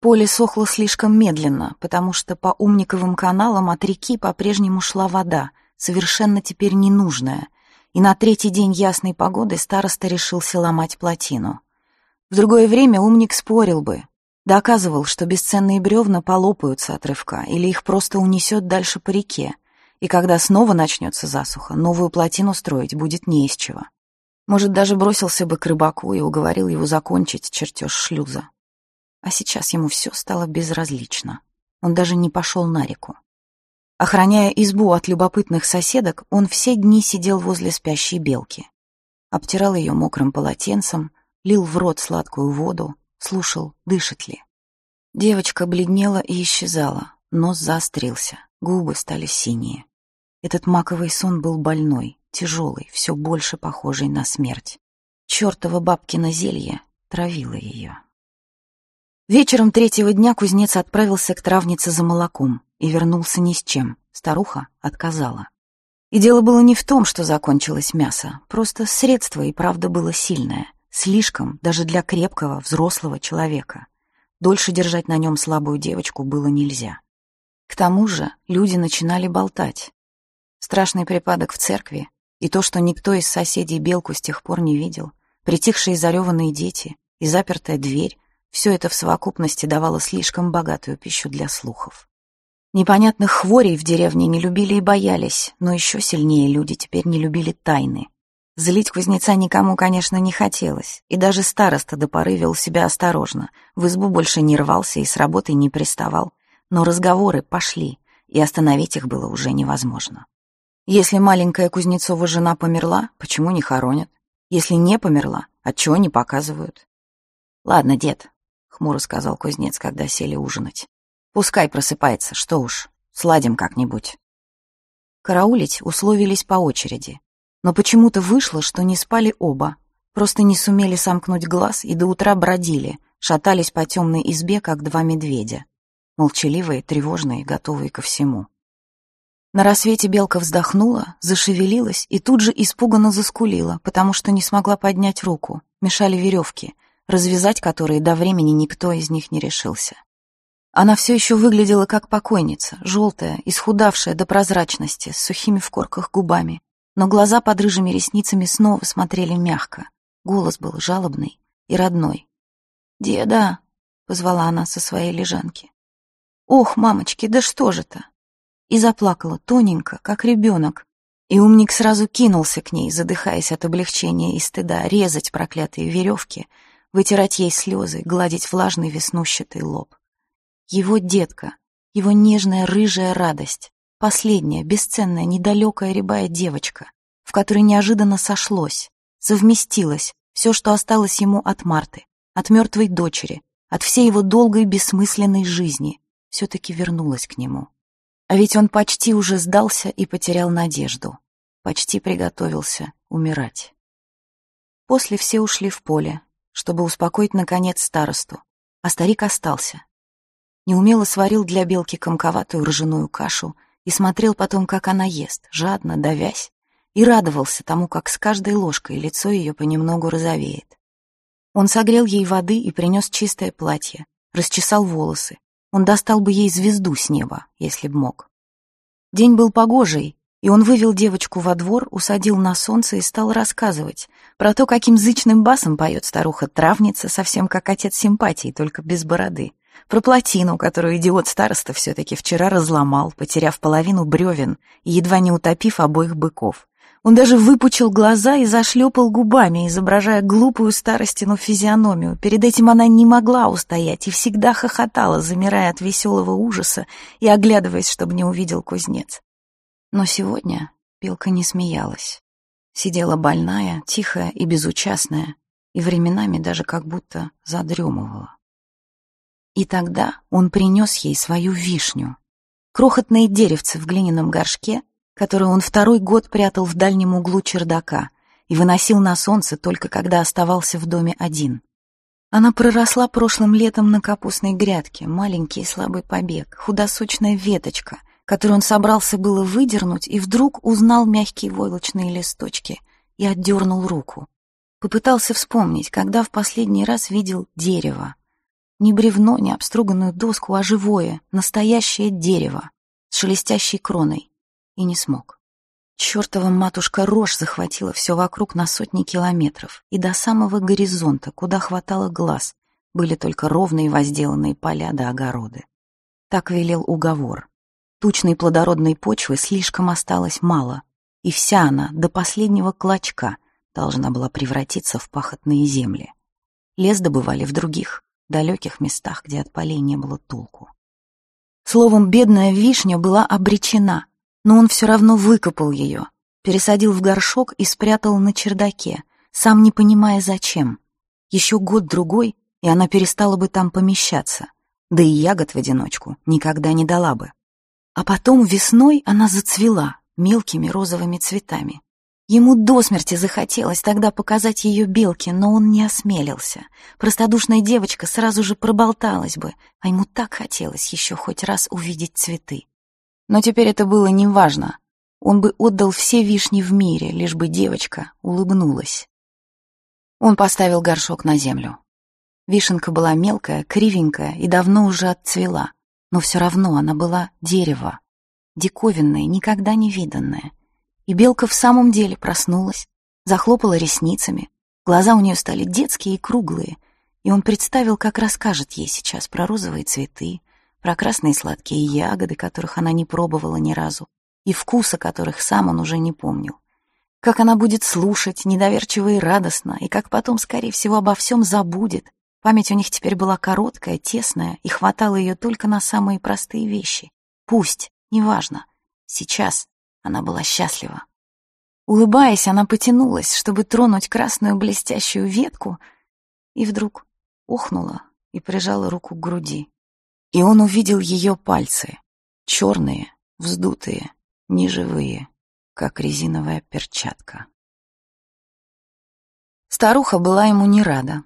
Поле сохло слишком медленно, потому что по умниковым каналам от реки по-прежнему шла вода, совершенно теперь ненужная, и на третий день ясной погоды староста решился ломать плотину. В другое время умник спорил бы, доказывал, что бесценные бревна полопаются от рывка или их просто унесет дальше по реке, и когда снова начнется засуха, новую плотину строить будет не из чего. Может, даже бросился бы к рыбаку и уговорил его закончить чертеж шлюза. А сейчас ему все стало безразлично. Он даже не пошел на реку. Охраняя избу от любопытных соседок, он все дни сидел возле спящей белки. Обтирал ее мокрым полотенцем, лил в рот сладкую воду, слушал, дышит ли. Девочка бледнела и исчезала, нос заострился. Губы стали синие. Этот маковый сон был больной, тяжелый, все больше похожий на смерть. Чертова бабкино зелье травило ее. Вечером третьего дня кузнец отправился к травнице за молоком и вернулся ни с чем. Старуха отказала. И дело было не в том, что закончилось мясо, просто средство и правда было сильное, слишком даже для крепкого, взрослого человека. Дольше держать на нем слабую девочку было нельзя. К тому же люди начинали болтать. Страшный припадок в церкви и то, что никто из соседей Белку с тех пор не видел, притихшие зареванные дети и запертая дверь — все это в совокупности давало слишком богатую пищу для слухов. Непонятных хворей в деревне не любили и боялись, но еще сильнее люди теперь не любили тайны. Злить кузнеца никому, конечно, не хотелось, и даже староста до поры вел себя осторожно, в избу больше не рвался и с работой не приставал но разговоры пошли, и остановить их было уже невозможно. Если маленькая Кузнецова жена померла, почему не хоронят? Если не померла, отчего не показывают? «Ладно, дед», — хмуро сказал кузнец, когда сели ужинать. «Пускай просыпается, что уж, сладим как-нибудь». Караулить условились по очереди. Но почему-то вышло, что не спали оба, просто не сумели сомкнуть глаз и до утра бродили, шатались по темной избе, как два медведя молчаливые, тревожные, готовые ко всему. На рассвете белка вздохнула, зашевелилась и тут же испуганно заскулила, потому что не смогла поднять руку, мешали веревки, развязать которые до времени никто из них не решился. Она все еще выглядела как покойница, желтая, исхудавшая до прозрачности, с сухими в корках губами, но глаза под рыжими ресницами снова смотрели мягко. Голос был жалобный и родной. «Деда!» — позвала она со своей лежанки. «Ох, мамочки, да что же это?» И заплакала тоненько, как ребенок. И умник сразу кинулся к ней, задыхаясь от облегчения и стыда, резать проклятые веревки, вытирать ей слезы, гладить влажный веснущатый лоб. Его детка, его нежная рыжая радость, последняя, бесценная, недалекая рябая девочка, в которой неожиданно сошлось, совместилось все, что осталось ему от Марты, от мертвой дочери, от всей его долгой бессмысленной жизни, все-таки вернулась к нему. А ведь он почти уже сдался и потерял надежду. Почти приготовился умирать. После все ушли в поле, чтобы успокоить, наконец, старосту. А старик остался. Неумело сварил для белки комковатую ржаную кашу и смотрел потом, как она ест, жадно, давясь, и радовался тому, как с каждой ложкой лицо ее понемногу розовеет. Он согрел ей воды и принес чистое платье, расчесал волосы, он достал бы ей звезду с неба, если б мог. День был погожий, и он вывел девочку во двор, усадил на солнце и стал рассказывать про то, каким зычным басом поет старуха-травница, совсем как отец симпатии, только без бороды. Про плотину, которую идиот-староста все-таки вчера разломал, потеряв половину бревен и едва не утопив обоих быков. Он даже выпучил глаза и зашлепал губами, изображая глупую старостину физиономию. Перед этим она не могла устоять и всегда хохотала, замирая от веселого ужаса и оглядываясь, чтобы не увидел кузнец. Но сегодня Белка не смеялась. Сидела больная, тихая и безучастная, и временами даже как будто задремывала. И тогда он принес ей свою вишню. Крохотные деревцы в глиняном горшке — которую он второй год прятал в дальнем углу чердака и выносил на солнце только когда оставался в доме один. Она проросла прошлым летом на капустной грядке, маленький слабый побег, худосочная веточка, которую он собрался было выдернуть и вдруг узнал мягкие войлочные листочки и отдернул руку. Попытался вспомнить, когда в последний раз видел дерево. Не бревно, не обструганную доску, а живое, настоящее дерево с шелестящей кроной, и не смог. Чёртова матушка рожь захватила всё вокруг на сотни километров, и до самого горизонта, куда хватало глаз, были только ровные возделанные поля да огороды. Так велел уговор. Тучной плодородной почвы слишком осталось мало, и вся она до последнего клочка должна была превратиться в пахотные земли. Лес добывали в других, далёких местах, где от полей не было толку. Словом, бедная вишня была обречена — но он все равно выкопал ее, пересадил в горшок и спрятал на чердаке, сам не понимая зачем. Еще год-другой, и она перестала бы там помещаться, да и ягод в одиночку никогда не дала бы. А потом весной она зацвела мелкими розовыми цветами. Ему до смерти захотелось тогда показать ее белке, но он не осмелился. Простодушная девочка сразу же проболталась бы, а ему так хотелось еще хоть раз увидеть цветы. Но теперь это было неважно. Он бы отдал все вишни в мире, лишь бы девочка улыбнулась. Он поставил горшок на землю. Вишенка была мелкая, кривенькая и давно уже отцвела, но все равно она была дерево, диковинное, никогда не виданное. И белка в самом деле проснулась, захлопала ресницами, глаза у нее стали детские и круглые, и он представил, как расскажет ей сейчас про розовые цветы, про красные сладкие ягоды, которых она не пробовала ни разу, и вкуса которых сам он уже не помнил. Как она будет слушать, недоверчиво и радостно, и как потом, скорее всего, обо всем забудет. Память у них теперь была короткая, тесная, и хватало ее только на самые простые вещи. Пусть, неважно. Сейчас она была счастлива. Улыбаясь, она потянулась, чтобы тронуть красную блестящую ветку, и вдруг охнула и прижала руку к груди и он увидел ее пальцы, черные, вздутые, неживые, как резиновая перчатка. Старуха была ему не рада.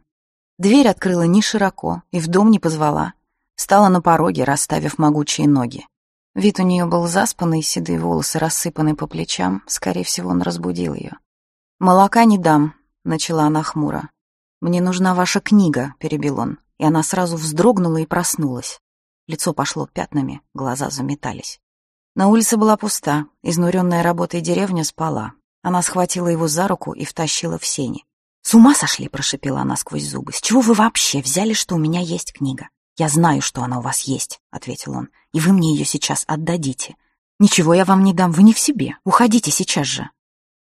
Дверь открыла не широко и в дом не позвала. встала на пороге, расставив могучие ноги. Вид у нее был заспанный, седые волосы рассыпаны по плечам. Скорее всего, он разбудил ее. «Молока не дам», — начала она хмуро. «Мне нужна ваша книга», — перебил он. И она сразу вздрогнула и проснулась. Лицо пошло пятнами, глаза заметались. На улице была пуста, изнуренная работой деревня спала. Она схватила его за руку и втащила в сени. «С ума сошли!» — прошепела она сквозь зубы. «С чего вы вообще взяли, что у меня есть книга?» «Я знаю, что она у вас есть», — ответил он. «И вы мне ее сейчас отдадите. Ничего я вам не дам, вы не в себе. Уходите сейчас же».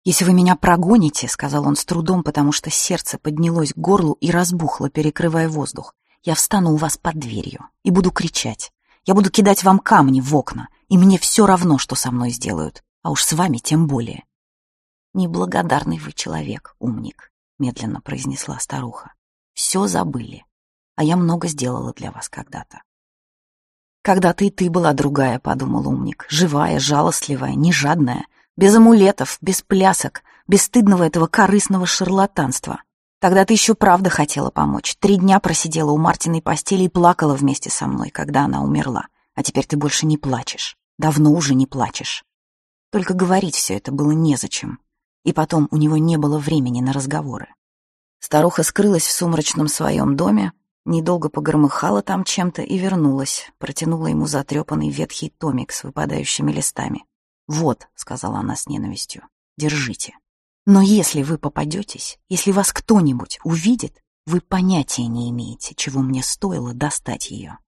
«Если вы меня прогоните», — сказал он с трудом, потому что сердце поднялось к горлу и разбухло, перекрывая воздух. Я встану у вас под дверью и буду кричать. Я буду кидать вам камни в окна, и мне все равно, что со мной сделают, а уж с вами тем более. «Неблагодарный вы человек, умник», — медленно произнесла старуха. «Все забыли, а я много сделала для вас когда-то». «Когда-то и ты была другая», — подумал умник, «живая, жалостливая, нежадная, без амулетов, без плясок, без стыдного этого корыстного шарлатанства. Тогда ты еще правда хотела помочь. Три дня просидела у Мартиной постели и плакала вместе со мной, когда она умерла. А теперь ты больше не плачешь. Давно уже не плачешь. Только говорить все это было незачем. И потом у него не было времени на разговоры. Старуха скрылась в сумрачном своем доме, недолго погромыхала там чем-то и вернулась, протянула ему затрепанный ветхий томик с выпадающими листами. «Вот», — сказала она с ненавистью, — «держите». Но если вы попадетесь, если вас кто-нибудь увидит, вы понятия не имеете, чего мне стоило достать ее.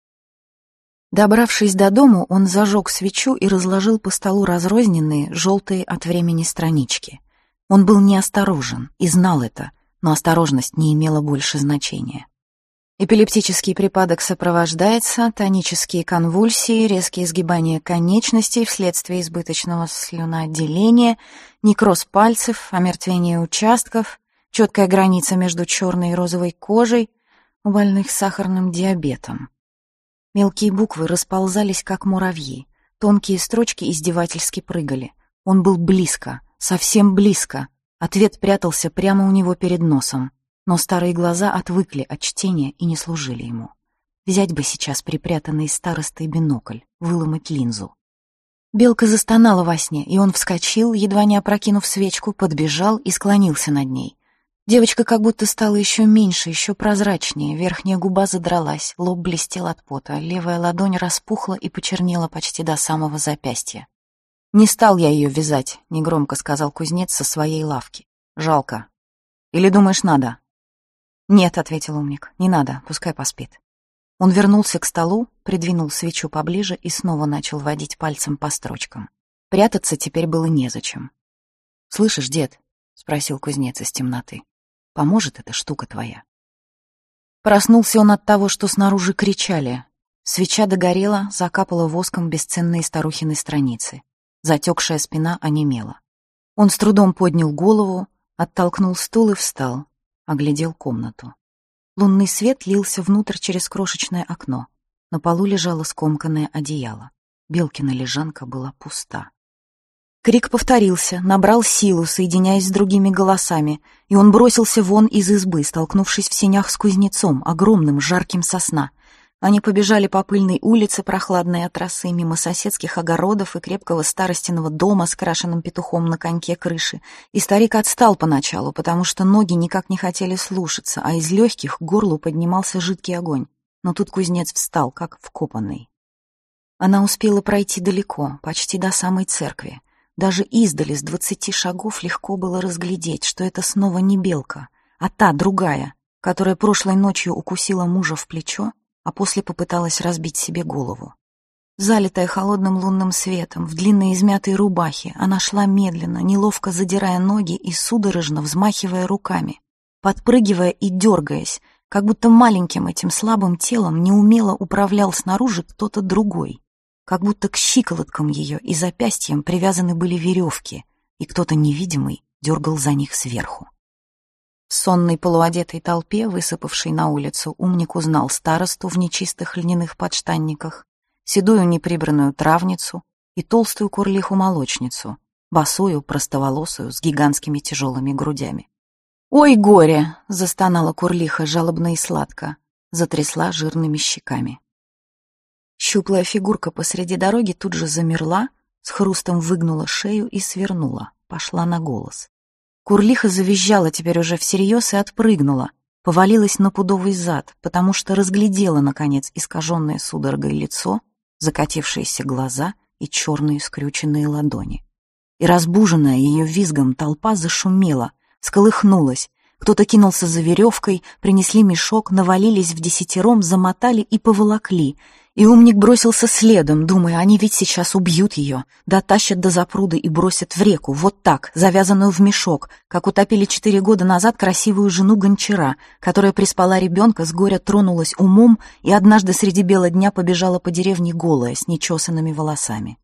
Добравшись до дому, он зажег свечу и разложил по столу разрозненные, желтые от времени странички. Он был неосторожен и знал это, но осторожность не имела больше значения. Эпилептический припадок сопровождается тонические конвульсии, резкие изгибания конечностей вследствие избыточного слюноотделения, некроз пальцев, омертвение участков, четкая граница между черной и розовой кожей у больных с сахарным диабетом. Мелкие буквы расползались, как муравьи, тонкие строчки издевательски прыгали. Он был близко, совсем близко. Ответ прятался прямо у него перед носом. Но старые глаза отвыкли от чтения и не служили ему. Взять бы сейчас припрятанный старостой бинокль, выломать линзу. Белка застонала во сне, и он вскочил, едва не опрокинув свечку, подбежал и склонился над ней. Девочка как будто стала еще меньше, еще прозрачнее, верхняя губа задралась, лоб блестел от пота, левая ладонь распухла и почернела почти до самого запястья. «Не стал я ее вязать», — негромко сказал кузнец со своей лавки. «Жалко. Или думаешь, надо?» «Нет», — ответил умник, — «не надо, пускай поспит». Он вернулся к столу, придвинул свечу поближе и снова начал водить пальцем по строчкам. Прятаться теперь было незачем. «Слышишь, дед?» — спросил кузнец из темноты. «Поможет эта штука твоя?» Проснулся он от того, что снаружи кричали. Свеча догорела, закапала воском бесценные старухины страницы. Затекшая спина онемела. Он с трудом поднял голову, оттолкнул стул и встал оглядел комнату. Лунный свет лился внутрь через крошечное окно. На полу лежало скомканное одеяло. Белкина лежанка была пуста. Крик повторился, набрал силу, соединяясь с другими голосами, и он бросился вон из избы, столкнувшись в сенях с кузнецом, огромным, жарким сосна — они побежали по пыльной улице, прохладной от росы, мимо соседских огородов и крепкого старостиного дома с крашенным петухом на коньке крыши. И старик отстал поначалу, потому что ноги никак не хотели слушаться, а из легких к горлу поднимался жидкий огонь. Но тут кузнец встал, как вкопанный. Она успела пройти далеко, почти до самой церкви. Даже издали с двадцати шагов легко было разглядеть, что это снова не белка, а та другая, которая прошлой ночью укусила мужа в плечо а после попыталась разбить себе голову. Залитая холодным лунным светом, в длинной измятой рубахе, она шла медленно, неловко задирая ноги и судорожно взмахивая руками, подпрыгивая и дергаясь, как будто маленьким этим слабым телом неумело управлял снаружи кто-то другой, как будто к щиколоткам ее и запястьям привязаны были веревки, и кто-то невидимый дергал за них сверху. Сонной полуодетой толпе, высыпавшей на улицу, умник узнал старосту в нечистых льняных подштанниках, седую неприбранную травницу и толстую курлиху-молочницу, босую, простоволосую, с гигантскими тяжелыми грудями. «Ой, горе!» — застонала курлиха жалобно и сладко, затрясла жирными щеками. Щуплая фигурка посреди дороги тут же замерла, с хрустом выгнула шею и свернула, пошла на голос. Курлиха завизжала теперь уже всерьез и отпрыгнула, повалилась на пудовый зад, потому что разглядела, наконец, искаженное судорогой лицо, закатившиеся глаза и черные скрюченные ладони. И разбуженная ее визгом толпа зашумела, сколыхнулась, кто-то кинулся за веревкой, принесли мешок, навалились в десятером, замотали и поволокли — и умник бросился следом, думая, они ведь сейчас убьют ее, дотащат до запруды и бросят в реку, вот так, завязанную в мешок, как утопили четыре года назад красивую жену гончара, которая приспала ребенка, с горя тронулась умом и однажды среди бела дня побежала по деревне голая, с нечесанными волосами.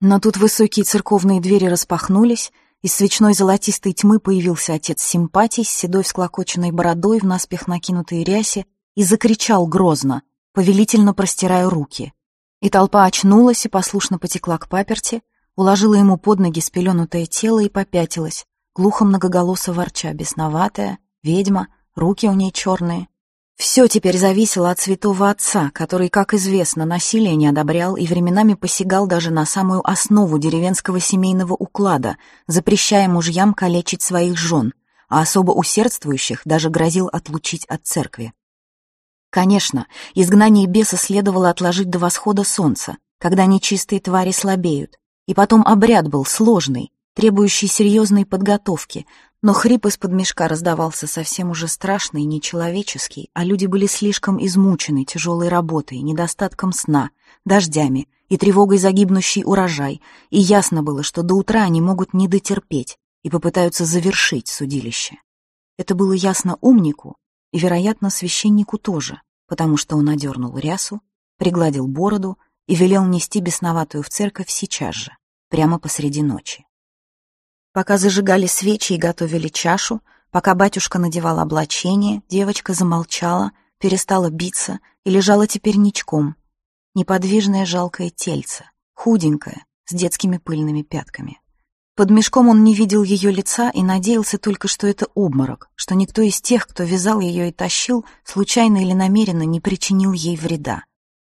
Но тут высокие церковные двери распахнулись, из свечной золотистой тьмы появился отец симпатий с седой всклокоченной бородой в наспех накинутой рясе и закричал грозно повелительно простирая руки. И толпа очнулась и послушно потекла к паперти, уложила ему под ноги спеленутое тело и попятилась, глухо многоголосо ворча, бесноватая, ведьма, руки у ней черные. Все теперь зависело от святого отца, который, как известно, насилие не одобрял и временами посягал даже на самую основу деревенского семейного уклада, запрещая мужьям калечить своих жен, а особо усердствующих даже грозил отлучить от церкви. Конечно, изгнание беса следовало отложить до восхода солнца, когда нечистые твари слабеют. И потом обряд был сложный, требующий серьезной подготовки, но хрип из-под мешка раздавался совсем уже страшный, нечеловеческий, а люди были слишком измучены тяжелой работой, недостатком сна, дождями и тревогой за гибнущий урожай, и ясно было, что до утра они могут не дотерпеть и попытаются завершить судилище. Это было ясно умнику, и, вероятно, священнику тоже, потому что он одернул рясу, пригладил бороду и велел нести бесноватую в церковь сейчас же, прямо посреди ночи. Пока зажигали свечи и готовили чашу, пока батюшка надевал облачение, девочка замолчала, перестала биться и лежала теперь ничком. Неподвижное жалкое тельце, худенькое, с детскими пыльными пятками. Под мешком он не видел ее лица и надеялся только, что это обморок, что никто из тех, кто вязал ее и тащил, случайно или намеренно не причинил ей вреда.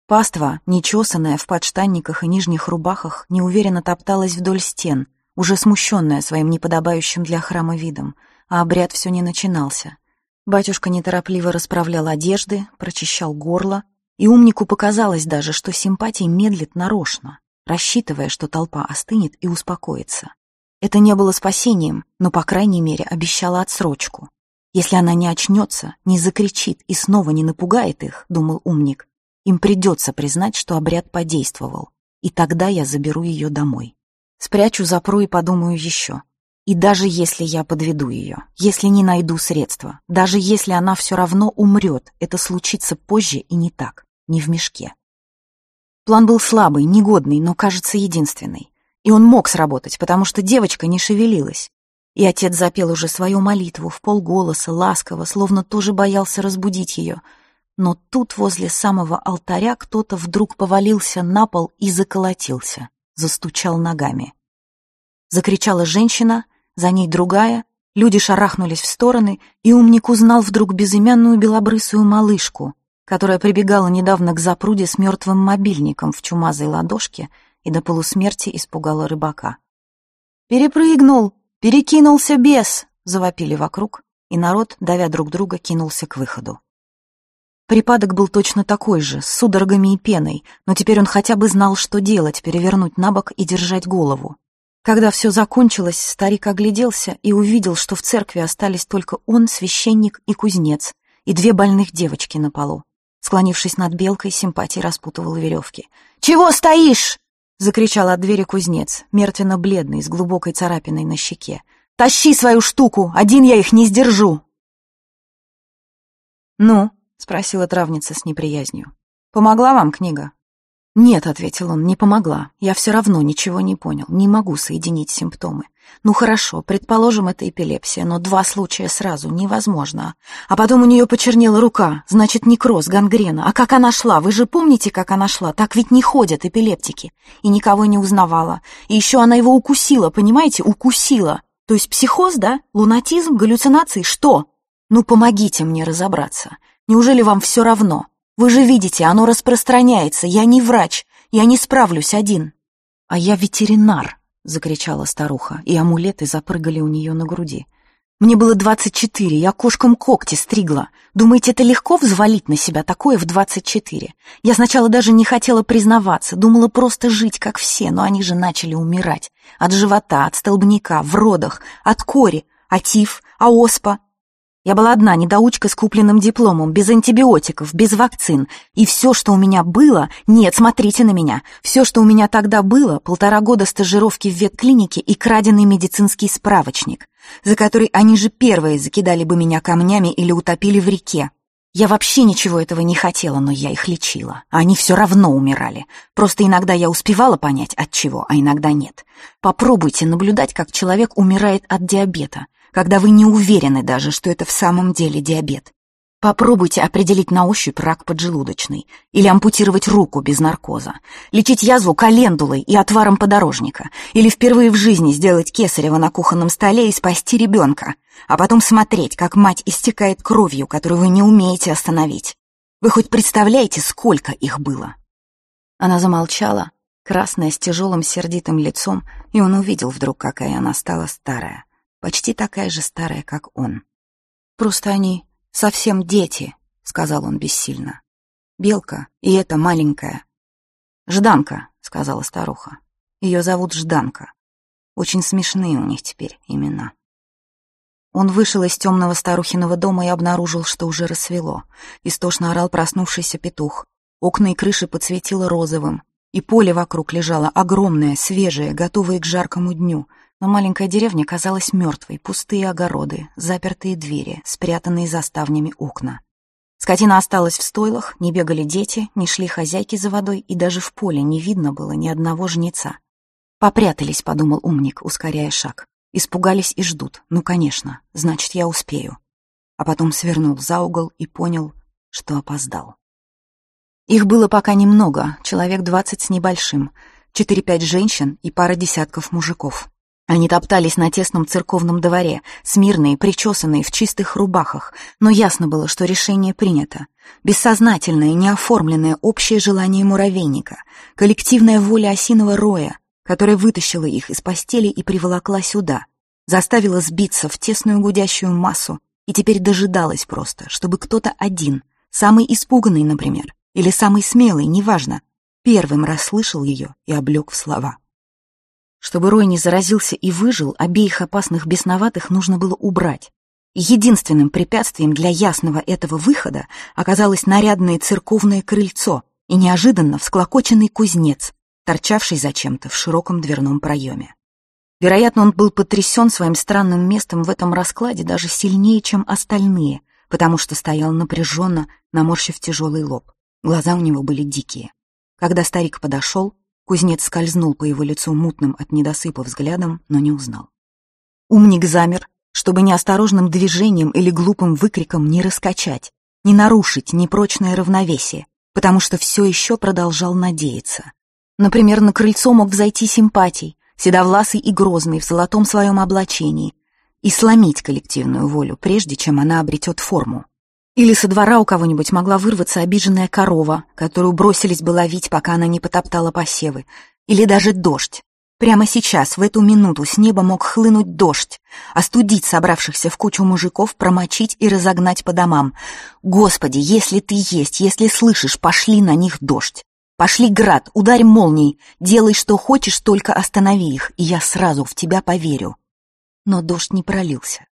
Паства, нечесанная в подштанниках и нижних рубахах, неуверенно топталась вдоль стен, уже смущенная своим неподобающим для храма видом, а обряд все не начинался. Батюшка неторопливо расправлял одежды, прочищал горло, и умнику показалось даже, что симпатий медлит нарочно, рассчитывая, что толпа остынет и успокоится. Это не было спасением, но, по крайней мере, обещало отсрочку. Если она не очнется, не закричит и снова не напугает их, думал умник, им придется признать, что обряд подействовал, и тогда я заберу ее домой. Спрячу, запру и подумаю еще. И даже если я подведу ее, если не найду средства, даже если она все равно умрет, это случится позже и не так, не в мешке. План был слабый, негодный, но, кажется, единственный. И он мог сработать, потому что девочка не шевелилась. И отец запел уже свою молитву в полголоса, ласково, словно тоже боялся разбудить ее. Но тут возле самого алтаря кто-то вдруг повалился на пол и заколотился, застучал ногами. Закричала женщина, за ней другая, люди шарахнулись в стороны, и умник узнал вдруг безымянную белобрысую малышку, которая прибегала недавно к запруде с мертвым мобильником в чумазой ладошке — и до полусмерти испугала рыбака. «Перепрыгнул! Перекинулся бес!» — завопили вокруг, и народ, давя друг друга, кинулся к выходу. Припадок был точно такой же, с судорогами и пеной, но теперь он хотя бы знал, что делать, перевернуть на бок и держать голову. Когда все закончилось, старик огляделся и увидел, что в церкви остались только он, священник и кузнец, и две больных девочки на полу. Склонившись над белкой, симпатий распутывал веревки. «Чего стоишь?» — закричал от двери кузнец, мертвенно-бледный, с глубокой царапиной на щеке. «Тащи свою штуку! Один я их не сдержу!» «Ну?» — спросила травница с неприязнью. «Помогла вам книга?» «Нет», — ответил он, — «не помогла. Я все равно ничего не понял, не могу соединить симптомы. Ну хорошо, предположим, это эпилепсия, но два случая сразу невозможно. А потом у нее почернела рука, значит, некроз, гангрена. А как она шла? Вы же помните, как она шла? Так ведь не ходят эпилептики. И никого не узнавала. И еще она его укусила, понимаете? Укусила. То есть психоз, да? Лунатизм, галлюцинации? Что? Ну помогите мне разобраться. Неужели вам все равно? Вы же видите, оно распространяется. Я не врач. Я не справлюсь один. А я ветеринар, — закричала старуха, и амулеты запрыгали у нее на груди. «Мне было двадцать четыре, я кошкам когти стригла. Думаете, это легко взвалить на себя такое в двадцать четыре? Я сначала даже не хотела признаваться, думала просто жить, как все, но они же начали умирать. От живота, от столбняка, в родах, от кори, от тиф, а оспа. Я была одна, недоучка с купленным дипломом, без антибиотиков, без вакцин. И все, что у меня было... Нет, смотрите на меня. Все, что у меня тогда было, полтора года стажировки в ветклинике и краденный медицинский справочник, за который они же первые закидали бы меня камнями или утопили в реке. Я вообще ничего этого не хотела, но я их лечила. А они все равно умирали. Просто иногда я успевала понять, от чего, а иногда нет. Попробуйте наблюдать, как человек умирает от диабета когда вы не уверены даже, что это в самом деле диабет. Попробуйте определить на ощупь рак поджелудочный или ампутировать руку без наркоза, лечить язву календулой и отваром подорожника, или впервые в жизни сделать кесарево на кухонном столе и спасти ребенка, а потом смотреть, как мать истекает кровью, которую вы не умеете остановить. Вы хоть представляете, сколько их было?» Она замолчала, красная, с тяжелым сердитым лицом, и он увидел вдруг, какая она стала старая почти такая же старая, как он. «Просто они совсем дети», — сказал он бессильно. «Белка и эта маленькая». «Жданка», — сказала старуха. «Ее зовут Жданка. Очень смешные у них теперь имена». Он вышел из темного старухиного дома и обнаружил, что уже рассвело. Истошно орал проснувшийся петух. Окна и крыши подсветило розовым, и поле вокруг лежало огромное, свежее, готовое к жаркому дню — но маленькая деревня казалась мертвой, пустые огороды, запертые двери, спрятанные за ставнями окна. Скотина осталась в стойлах, не бегали дети, не шли хозяйки за водой, и даже в поле не видно было ни одного жнеца. «Попрятались», — подумал умник, ускоряя шаг. «Испугались и ждут. Ну, конечно, значит, я успею». А потом свернул за угол и понял, что опоздал. Их было пока немного, человек двадцать с небольшим, четыре-пять женщин и пара десятков мужиков. Они топтались на тесном церковном дворе, смирные, причесанные, в чистых рубахах, но ясно было, что решение принято. Бессознательное, неоформленное общее желание муравейника, коллективная воля осиного роя, которая вытащила их из постели и приволокла сюда, заставила сбиться в тесную гудящую массу и теперь дожидалась просто, чтобы кто-то один, самый испуганный, например, или самый смелый, неважно, первым расслышал ее и облег в слова. Чтобы Рой не заразился и выжил, обеих опасных бесноватых нужно было убрать. Единственным препятствием для ясного этого выхода оказалось нарядное церковное крыльцо и неожиданно всклокоченный кузнец, торчавший зачем-то в широком дверном проеме. Вероятно, он был потрясен своим странным местом в этом раскладе даже сильнее, чем остальные, потому что стоял напряженно, наморщив тяжелый лоб. Глаза у него были дикие. Когда старик подошел, Кузнец скользнул по его лицу мутным от недосыпа взглядом, но не узнал. Умник замер, чтобы неосторожным движением или глупым выкриком не раскачать, не нарушить непрочное равновесие, потому что все еще продолжал надеяться. Например, на крыльцо мог взойти симпатий, седовласый и грозный в золотом своем облачении, и сломить коллективную волю, прежде чем она обретет форму. Или со двора у кого-нибудь могла вырваться обиженная корова, которую бросились бы ловить, пока она не потоптала посевы. Или даже дождь. Прямо сейчас, в эту минуту, с неба мог хлынуть дождь, остудить собравшихся в кучу мужиков, промочить и разогнать по домам. «Господи, если ты есть, если слышишь, пошли на них дождь! Пошли град, ударь молнией, делай что хочешь, только останови их, и я сразу в тебя поверю». Но дождь не пролился,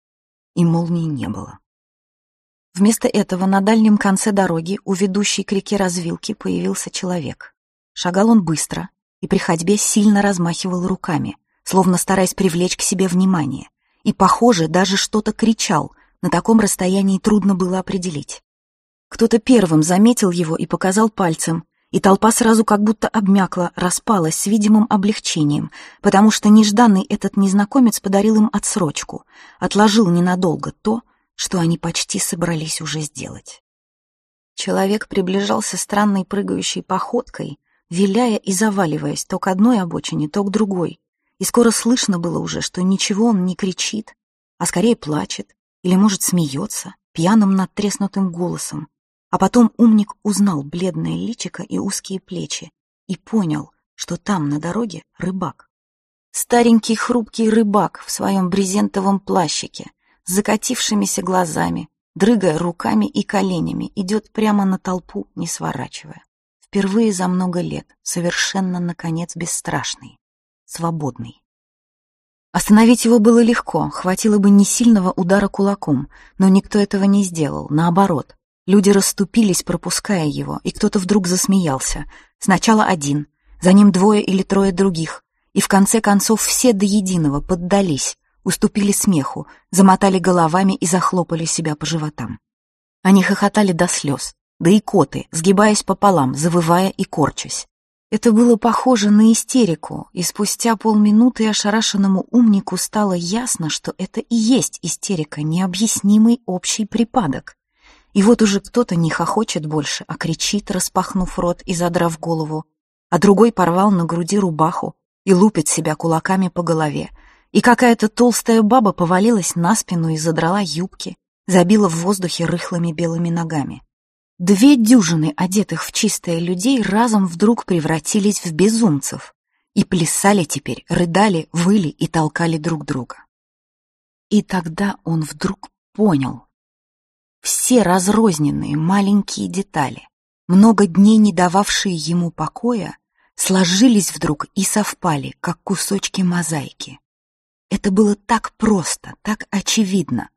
и молнии не было. Вместо этого на дальнем конце дороги у ведущей к реке развилки появился человек. Шагал он быстро и при ходьбе сильно размахивал руками, словно стараясь привлечь к себе внимание, и, похоже, даже что-то кричал, на таком расстоянии трудно было определить. Кто-то первым заметил его и показал пальцем, и толпа сразу как будто обмякла, распалась с видимым облегчением, потому что нежданный этот незнакомец подарил им отсрочку, отложил ненадолго то, что они почти собрались уже сделать. Человек приближался странной прыгающей походкой, виляя и заваливаясь то к одной обочине, то к другой, и скоро слышно было уже, что ничего он не кричит, а скорее плачет или, может, смеется пьяным надтреснутым голосом. А потом умник узнал бледное личико и узкие плечи и понял, что там на дороге рыбак. Старенький хрупкий рыбак в своем брезентовом плащике — закатившимися глазами, дрыгая руками и коленями, идет прямо на толпу, не сворачивая. Впервые за много лет, совершенно, наконец, бесстрашный, свободный. Остановить его было легко, хватило бы не сильного удара кулаком, но никто этого не сделал, наоборот. Люди расступились, пропуская его, и кто-то вдруг засмеялся. Сначала один, за ним двое или трое других, и в конце концов все до единого поддались, уступили смеху, замотали головами и захлопали себя по животам. Они хохотали до слез, да и коты, сгибаясь пополам, завывая и корчась. Это было похоже на истерику, и спустя полминуты ошарашенному умнику стало ясно, что это и есть истерика, необъяснимый общий припадок. И вот уже кто-то не хохочет больше, а кричит, распахнув рот и задрав голову, а другой порвал на груди рубаху и лупит себя кулаками по голове, и какая-то толстая баба повалилась на спину и задрала юбки, забила в воздухе рыхлыми белыми ногами. Две дюжины одетых в чистое людей разом вдруг превратились в безумцев и плясали теперь, рыдали, выли и толкали друг друга. И тогда он вдруг понял. Все разрозненные маленькие детали, много дней не дававшие ему покоя, сложились вдруг и совпали, как кусочки мозаики. Это было так просто, так очевидно.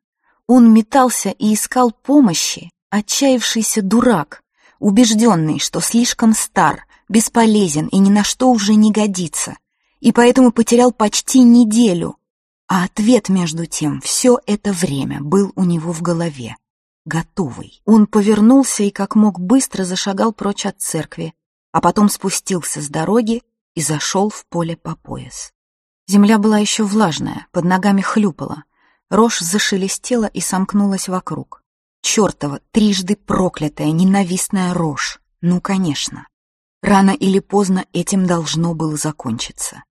Он метался и искал помощи, отчаявшийся дурак, убежденный, что слишком стар, бесполезен и ни на что уже не годится, и поэтому потерял почти неделю. А ответ, между тем, все это время был у него в голове. Готовый. Он повернулся и как мог быстро зашагал прочь от церкви, а потом спустился с дороги и зашел в поле по пояс. Земля была еще влажная, под ногами хлюпала. Рожь зашелестела и сомкнулась вокруг. Чертова, трижды проклятая, ненавистная рожь. Ну, конечно. Рано или поздно этим должно было закончиться.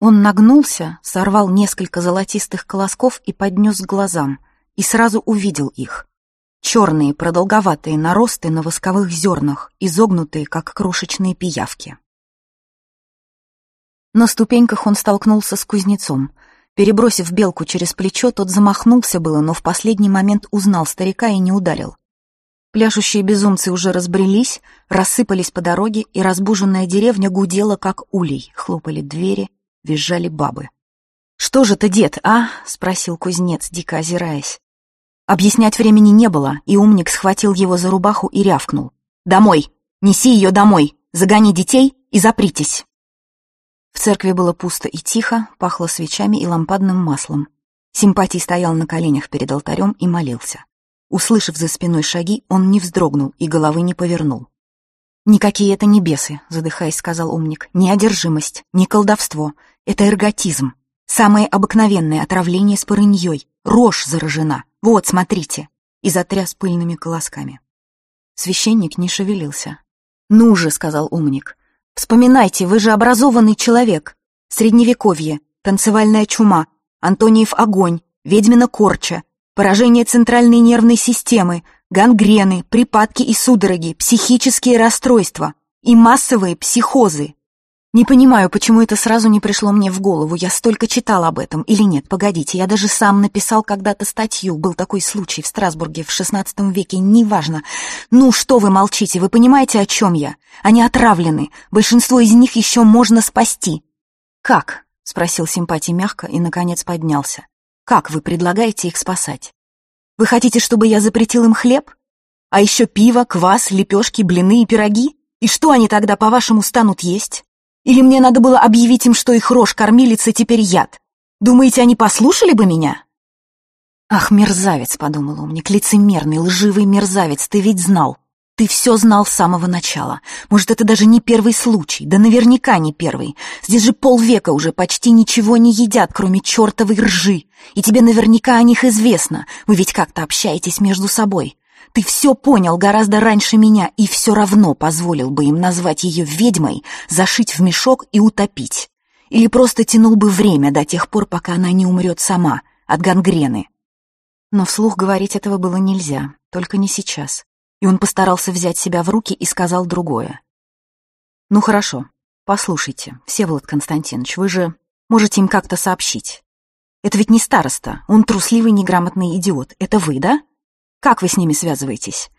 Он нагнулся, сорвал несколько золотистых колосков и поднес к глазам, и сразу увидел их. Черные продолговатые наросты на восковых зернах, изогнутые, как крошечные пиявки. На ступеньках он столкнулся с кузнецом. Перебросив белку через плечо, тот замахнулся было, но в последний момент узнал старика и не ударил. Пляшущие безумцы уже разбрелись, рассыпались по дороге, и разбуженная деревня гудела, как улей. Хлопали двери, визжали бабы. «Что же ты, дед, а?» — спросил кузнец, дико озираясь. Объяснять времени не было, и умник схватил его за рубаху и рявкнул. «Домой! Неси ее домой! Загони детей и запритесь!» В церкви было пусто и тихо, пахло свечами и лампадным маслом. Симпатий стоял на коленях перед алтарем и молился. Услышав за спиной шаги, он не вздрогнул и головы не повернул. «Никакие это не бесы», — задыхаясь, сказал умник. «Не одержимость, не колдовство. Это эрготизм. Самое обыкновенное отравление с порыньей. Рожь заражена. Вот, смотрите!» И затряс пыльными колосками. Священник не шевелился. «Ну же», — сказал умник, Вспоминайте, вы же образованный человек. Средневековье, танцевальная чума, Антониев огонь, ведьмина корча, поражение центральной нервной системы, гангрены, припадки и судороги, психические расстройства и массовые психозы. Не понимаю, почему это сразу не пришло мне в голову. Я столько читал об этом. Или нет, погодите, я даже сам написал когда-то статью. Был такой случай в Страсбурге в XVI веке, неважно. Ну что вы молчите, вы понимаете, о чем я? Они отравлены. Большинство из них еще можно спасти. Как? Спросил симпатий мягко и, наконец, поднялся. Как вы предлагаете их спасать? Вы хотите, чтобы я запретил им хлеб? А еще пиво, квас, лепешки, блины и пироги? И что они тогда, по-вашему, станут есть? Или мне надо было объявить им, что их рожь кормилица теперь яд? Думаете, они послушали бы меня? Ах, мерзавец, подумал умник, лицемерный, лживый мерзавец, ты ведь знал. Ты все знал с самого начала. Может, это даже не первый случай, да наверняка не первый. Здесь же полвека уже почти ничего не едят, кроме чертовой ржи. И тебе наверняка о них известно. Вы ведь как-то общаетесь между собой. Ты все понял гораздо раньше меня и все равно позволил бы им назвать ее ведьмой, зашить в мешок и утопить. Или просто тянул бы время до тех пор, пока она не умрет сама, от гангрены. Но вслух говорить этого было нельзя, только не сейчас. И он постарался взять себя в руки и сказал другое. «Ну хорошо, послушайте, Всеволод Константинович, вы же можете им как-то сообщить. Это ведь не староста, он трусливый неграмотный идиот, это вы, да?» Как вы с ними связываетесь?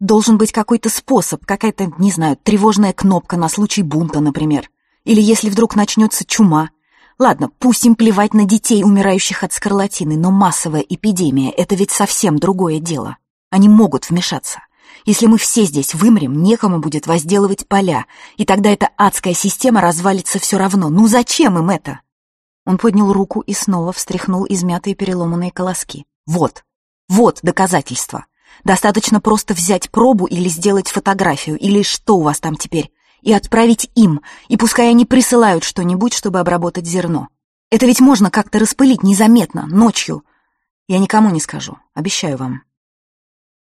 Должен быть какой-то способ, какая-то, не знаю, тревожная кнопка на случай бунта, например. Или если вдруг начнется чума. Ладно, пусть им плевать на детей, умирающих от скарлатины, но массовая эпидемия — это ведь совсем другое дело. Они могут вмешаться. Если мы все здесь вымрем, некому будет возделывать поля, и тогда эта адская система развалится все равно. Ну зачем им это? Он поднял руку и снова встряхнул измятые переломанные колоски. Вот, вот доказательства. Достаточно просто взять пробу или сделать фотографию, или что у вас там теперь, и отправить им, и пускай они присылают что-нибудь, чтобы обработать зерно. Это ведь можно как-то распылить незаметно, ночью. Я никому не скажу, обещаю вам.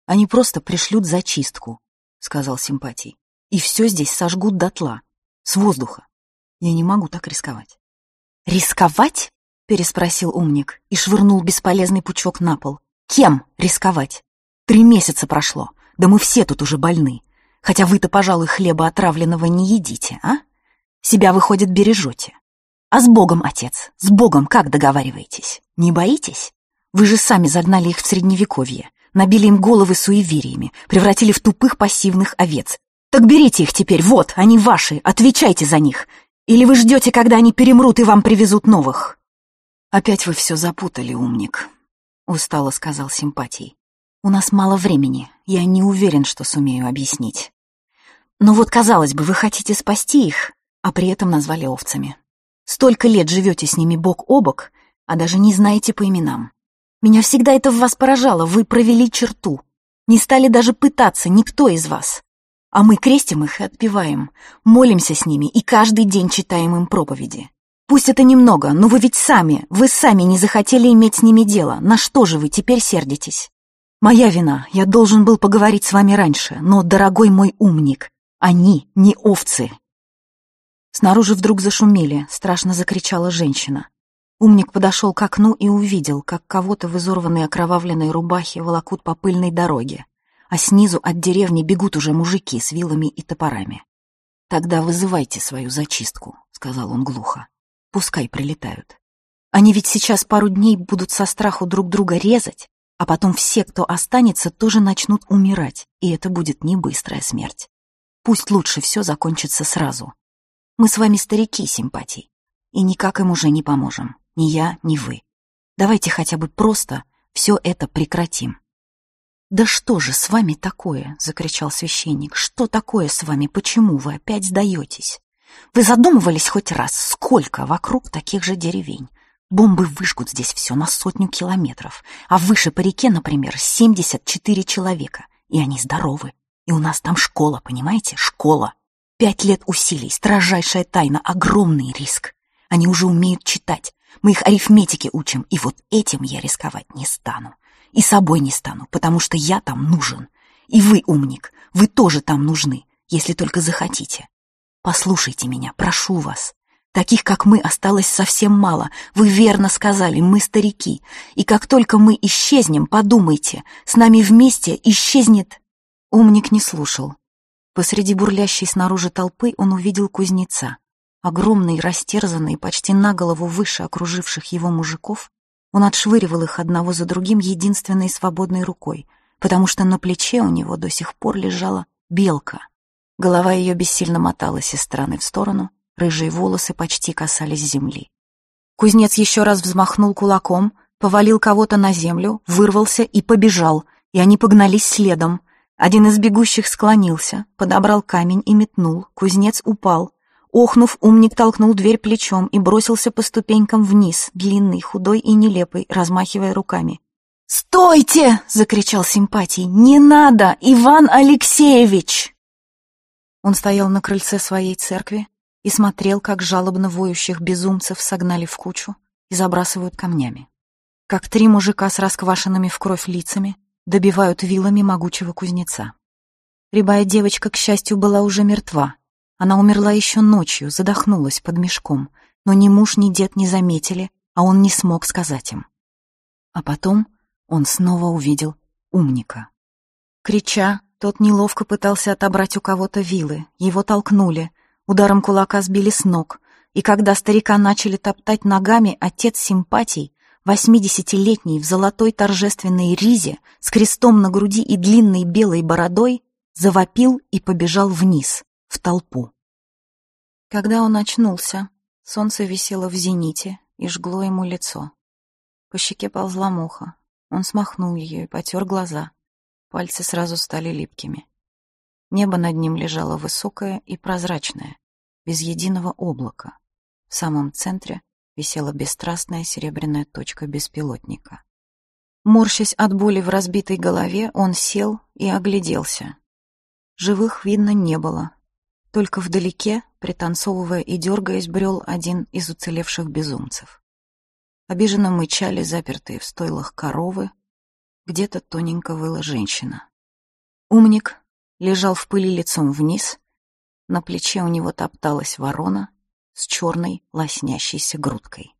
Они просто пришлют зачистку, — сказал Симпатий, — и все здесь сожгут дотла, с воздуха. Я не могу так рисковать. «Рисковать?» — переспросил умник и швырнул бесполезный пучок на пол. Кем рисковать? Три месяца прошло, да мы все тут уже больны. Хотя вы-то, пожалуй, хлеба отравленного не едите, а? Себя, выходит, бережете. А с Богом, отец, с Богом как договариваетесь? Не боитесь? Вы же сами загнали их в средневековье, набили им головы суевериями, превратили в тупых пассивных овец. Так берите их теперь, вот, они ваши, отвечайте за них. Или вы ждете, когда они перемрут и вам привезут новых? Опять вы все запутали, умник устало сказал симпатий. У нас мало времени, я не уверен, что сумею объяснить. Но вот, казалось бы, вы хотите спасти их, а при этом назвали овцами. Столько лет живете с ними бок о бок, а даже не знаете по именам. Меня всегда это в вас поражало, вы провели черту. Не стали даже пытаться никто из вас. А мы крестим их и отпеваем, молимся с ними и каждый день читаем им проповеди. Пусть это немного, но вы ведь сами, вы сами не захотели иметь с ними дело. На что же вы теперь сердитесь? Моя вина, я должен был поговорить с вами раньше, но, дорогой мой умник, они не овцы. Снаружи вдруг зашумели, страшно закричала женщина. Умник подошел к окну и увидел, как кого-то в изорванной окровавленной рубахе волокут по пыльной дороге, а снизу от деревни бегут уже мужики с вилами и топорами. «Тогда вызывайте свою зачистку», — сказал он глухо. Пускай прилетают. Они ведь сейчас пару дней будут со страху друг друга резать, а потом все, кто останется, тоже начнут умирать, и это будет не быстрая смерть. Пусть лучше все закончится сразу. Мы с вами старики симпатий, и никак им уже не поможем, ни я, ни вы. Давайте хотя бы просто все это прекратим. «Да что же с вами такое?» — закричал священник. «Что такое с вами? Почему вы опять сдаетесь?» Вы задумывались хоть раз, сколько вокруг таких же деревень? Бомбы выжгут здесь все на сотню километров, а выше по реке, например, 74 человека, и они здоровы. И у нас там школа, понимаете? Школа. Пять лет усилий, строжайшая тайна, огромный риск. Они уже умеют читать, мы их арифметики учим, и вот этим я рисковать не стану. И собой не стану, потому что я там нужен. И вы, умник, вы тоже там нужны, если только захотите. Послушайте меня, прошу вас. Таких, как мы, осталось совсем мало. Вы верно сказали, мы старики. И как только мы исчезнем, подумайте, с нами вместе исчезнет...» Умник не слушал. Посреди бурлящей снаружи толпы он увидел кузнеца. Огромный, растерзанный, почти на голову выше окруживших его мужиков, он отшвыривал их одного за другим единственной свободной рукой, потому что на плече у него до сих пор лежала белка — Голова ее бессильно моталась из стороны в сторону, рыжие волосы почти касались земли. Кузнец еще раз взмахнул кулаком, повалил кого-то на землю, вырвался и побежал, и они погнались следом. Один из бегущих склонился, подобрал камень и метнул, кузнец упал. Охнув, умник толкнул дверь плечом и бросился по ступенькам вниз, длинный, худой и нелепый, размахивая руками. «Стойте!» — закричал симпатий. «Не надо, Иван Алексеевич!» Он стоял на крыльце своей церкви и смотрел, как жалобно воющих безумцев согнали в кучу и забрасывают камнями. Как три мужика с расквашенными в кровь лицами добивают вилами могучего кузнеца. Рябая девочка, к счастью, была уже мертва. Она умерла еще ночью, задохнулась под мешком, но ни муж, ни дед не заметили, а он не смог сказать им. А потом он снова увидел умника. Крича, тот неловко пытался отобрать у кого-то вилы. Его толкнули. Ударом кулака сбили с ног. И когда старика начали топтать ногами, отец симпатий, восьмидесятилетний, в золотой торжественной ризе, с крестом на груди и длинной белой бородой, завопил и побежал вниз, в толпу. Когда он очнулся, солнце висело в зените и жгло ему лицо. По щеке ползла муха. Он смахнул ее и потер глаза. Пальцы сразу стали липкими. Небо над ним лежало высокое и прозрачное, без единого облака. В самом центре висела бесстрастная серебряная точка беспилотника. Морщась от боли в разбитой голове, он сел и огляделся. Живых видно не было. Только вдалеке, пританцовывая и дергаясь, брел один из уцелевших безумцев. Обиженно мычали запертые в стойлах коровы, где-то тоненько выла женщина. Умник лежал в пыли лицом вниз, на плече у него топталась ворона с черной лоснящейся грудкой.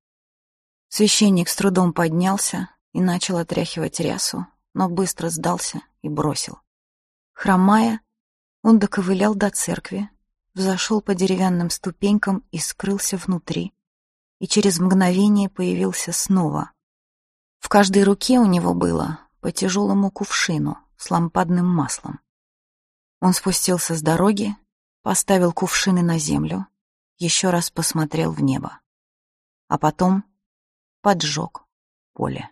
Священник с трудом поднялся и начал отряхивать рясу, но быстро сдался и бросил. Хромая, он доковылял до церкви, взошел по деревянным ступенькам и скрылся внутри, и через мгновение появился снова. В каждой руке у него было по тяжелому кувшину с лампадным маслом. Он спустился с дороги, поставил кувшины на землю, еще раз посмотрел в небо, а потом поджег поле.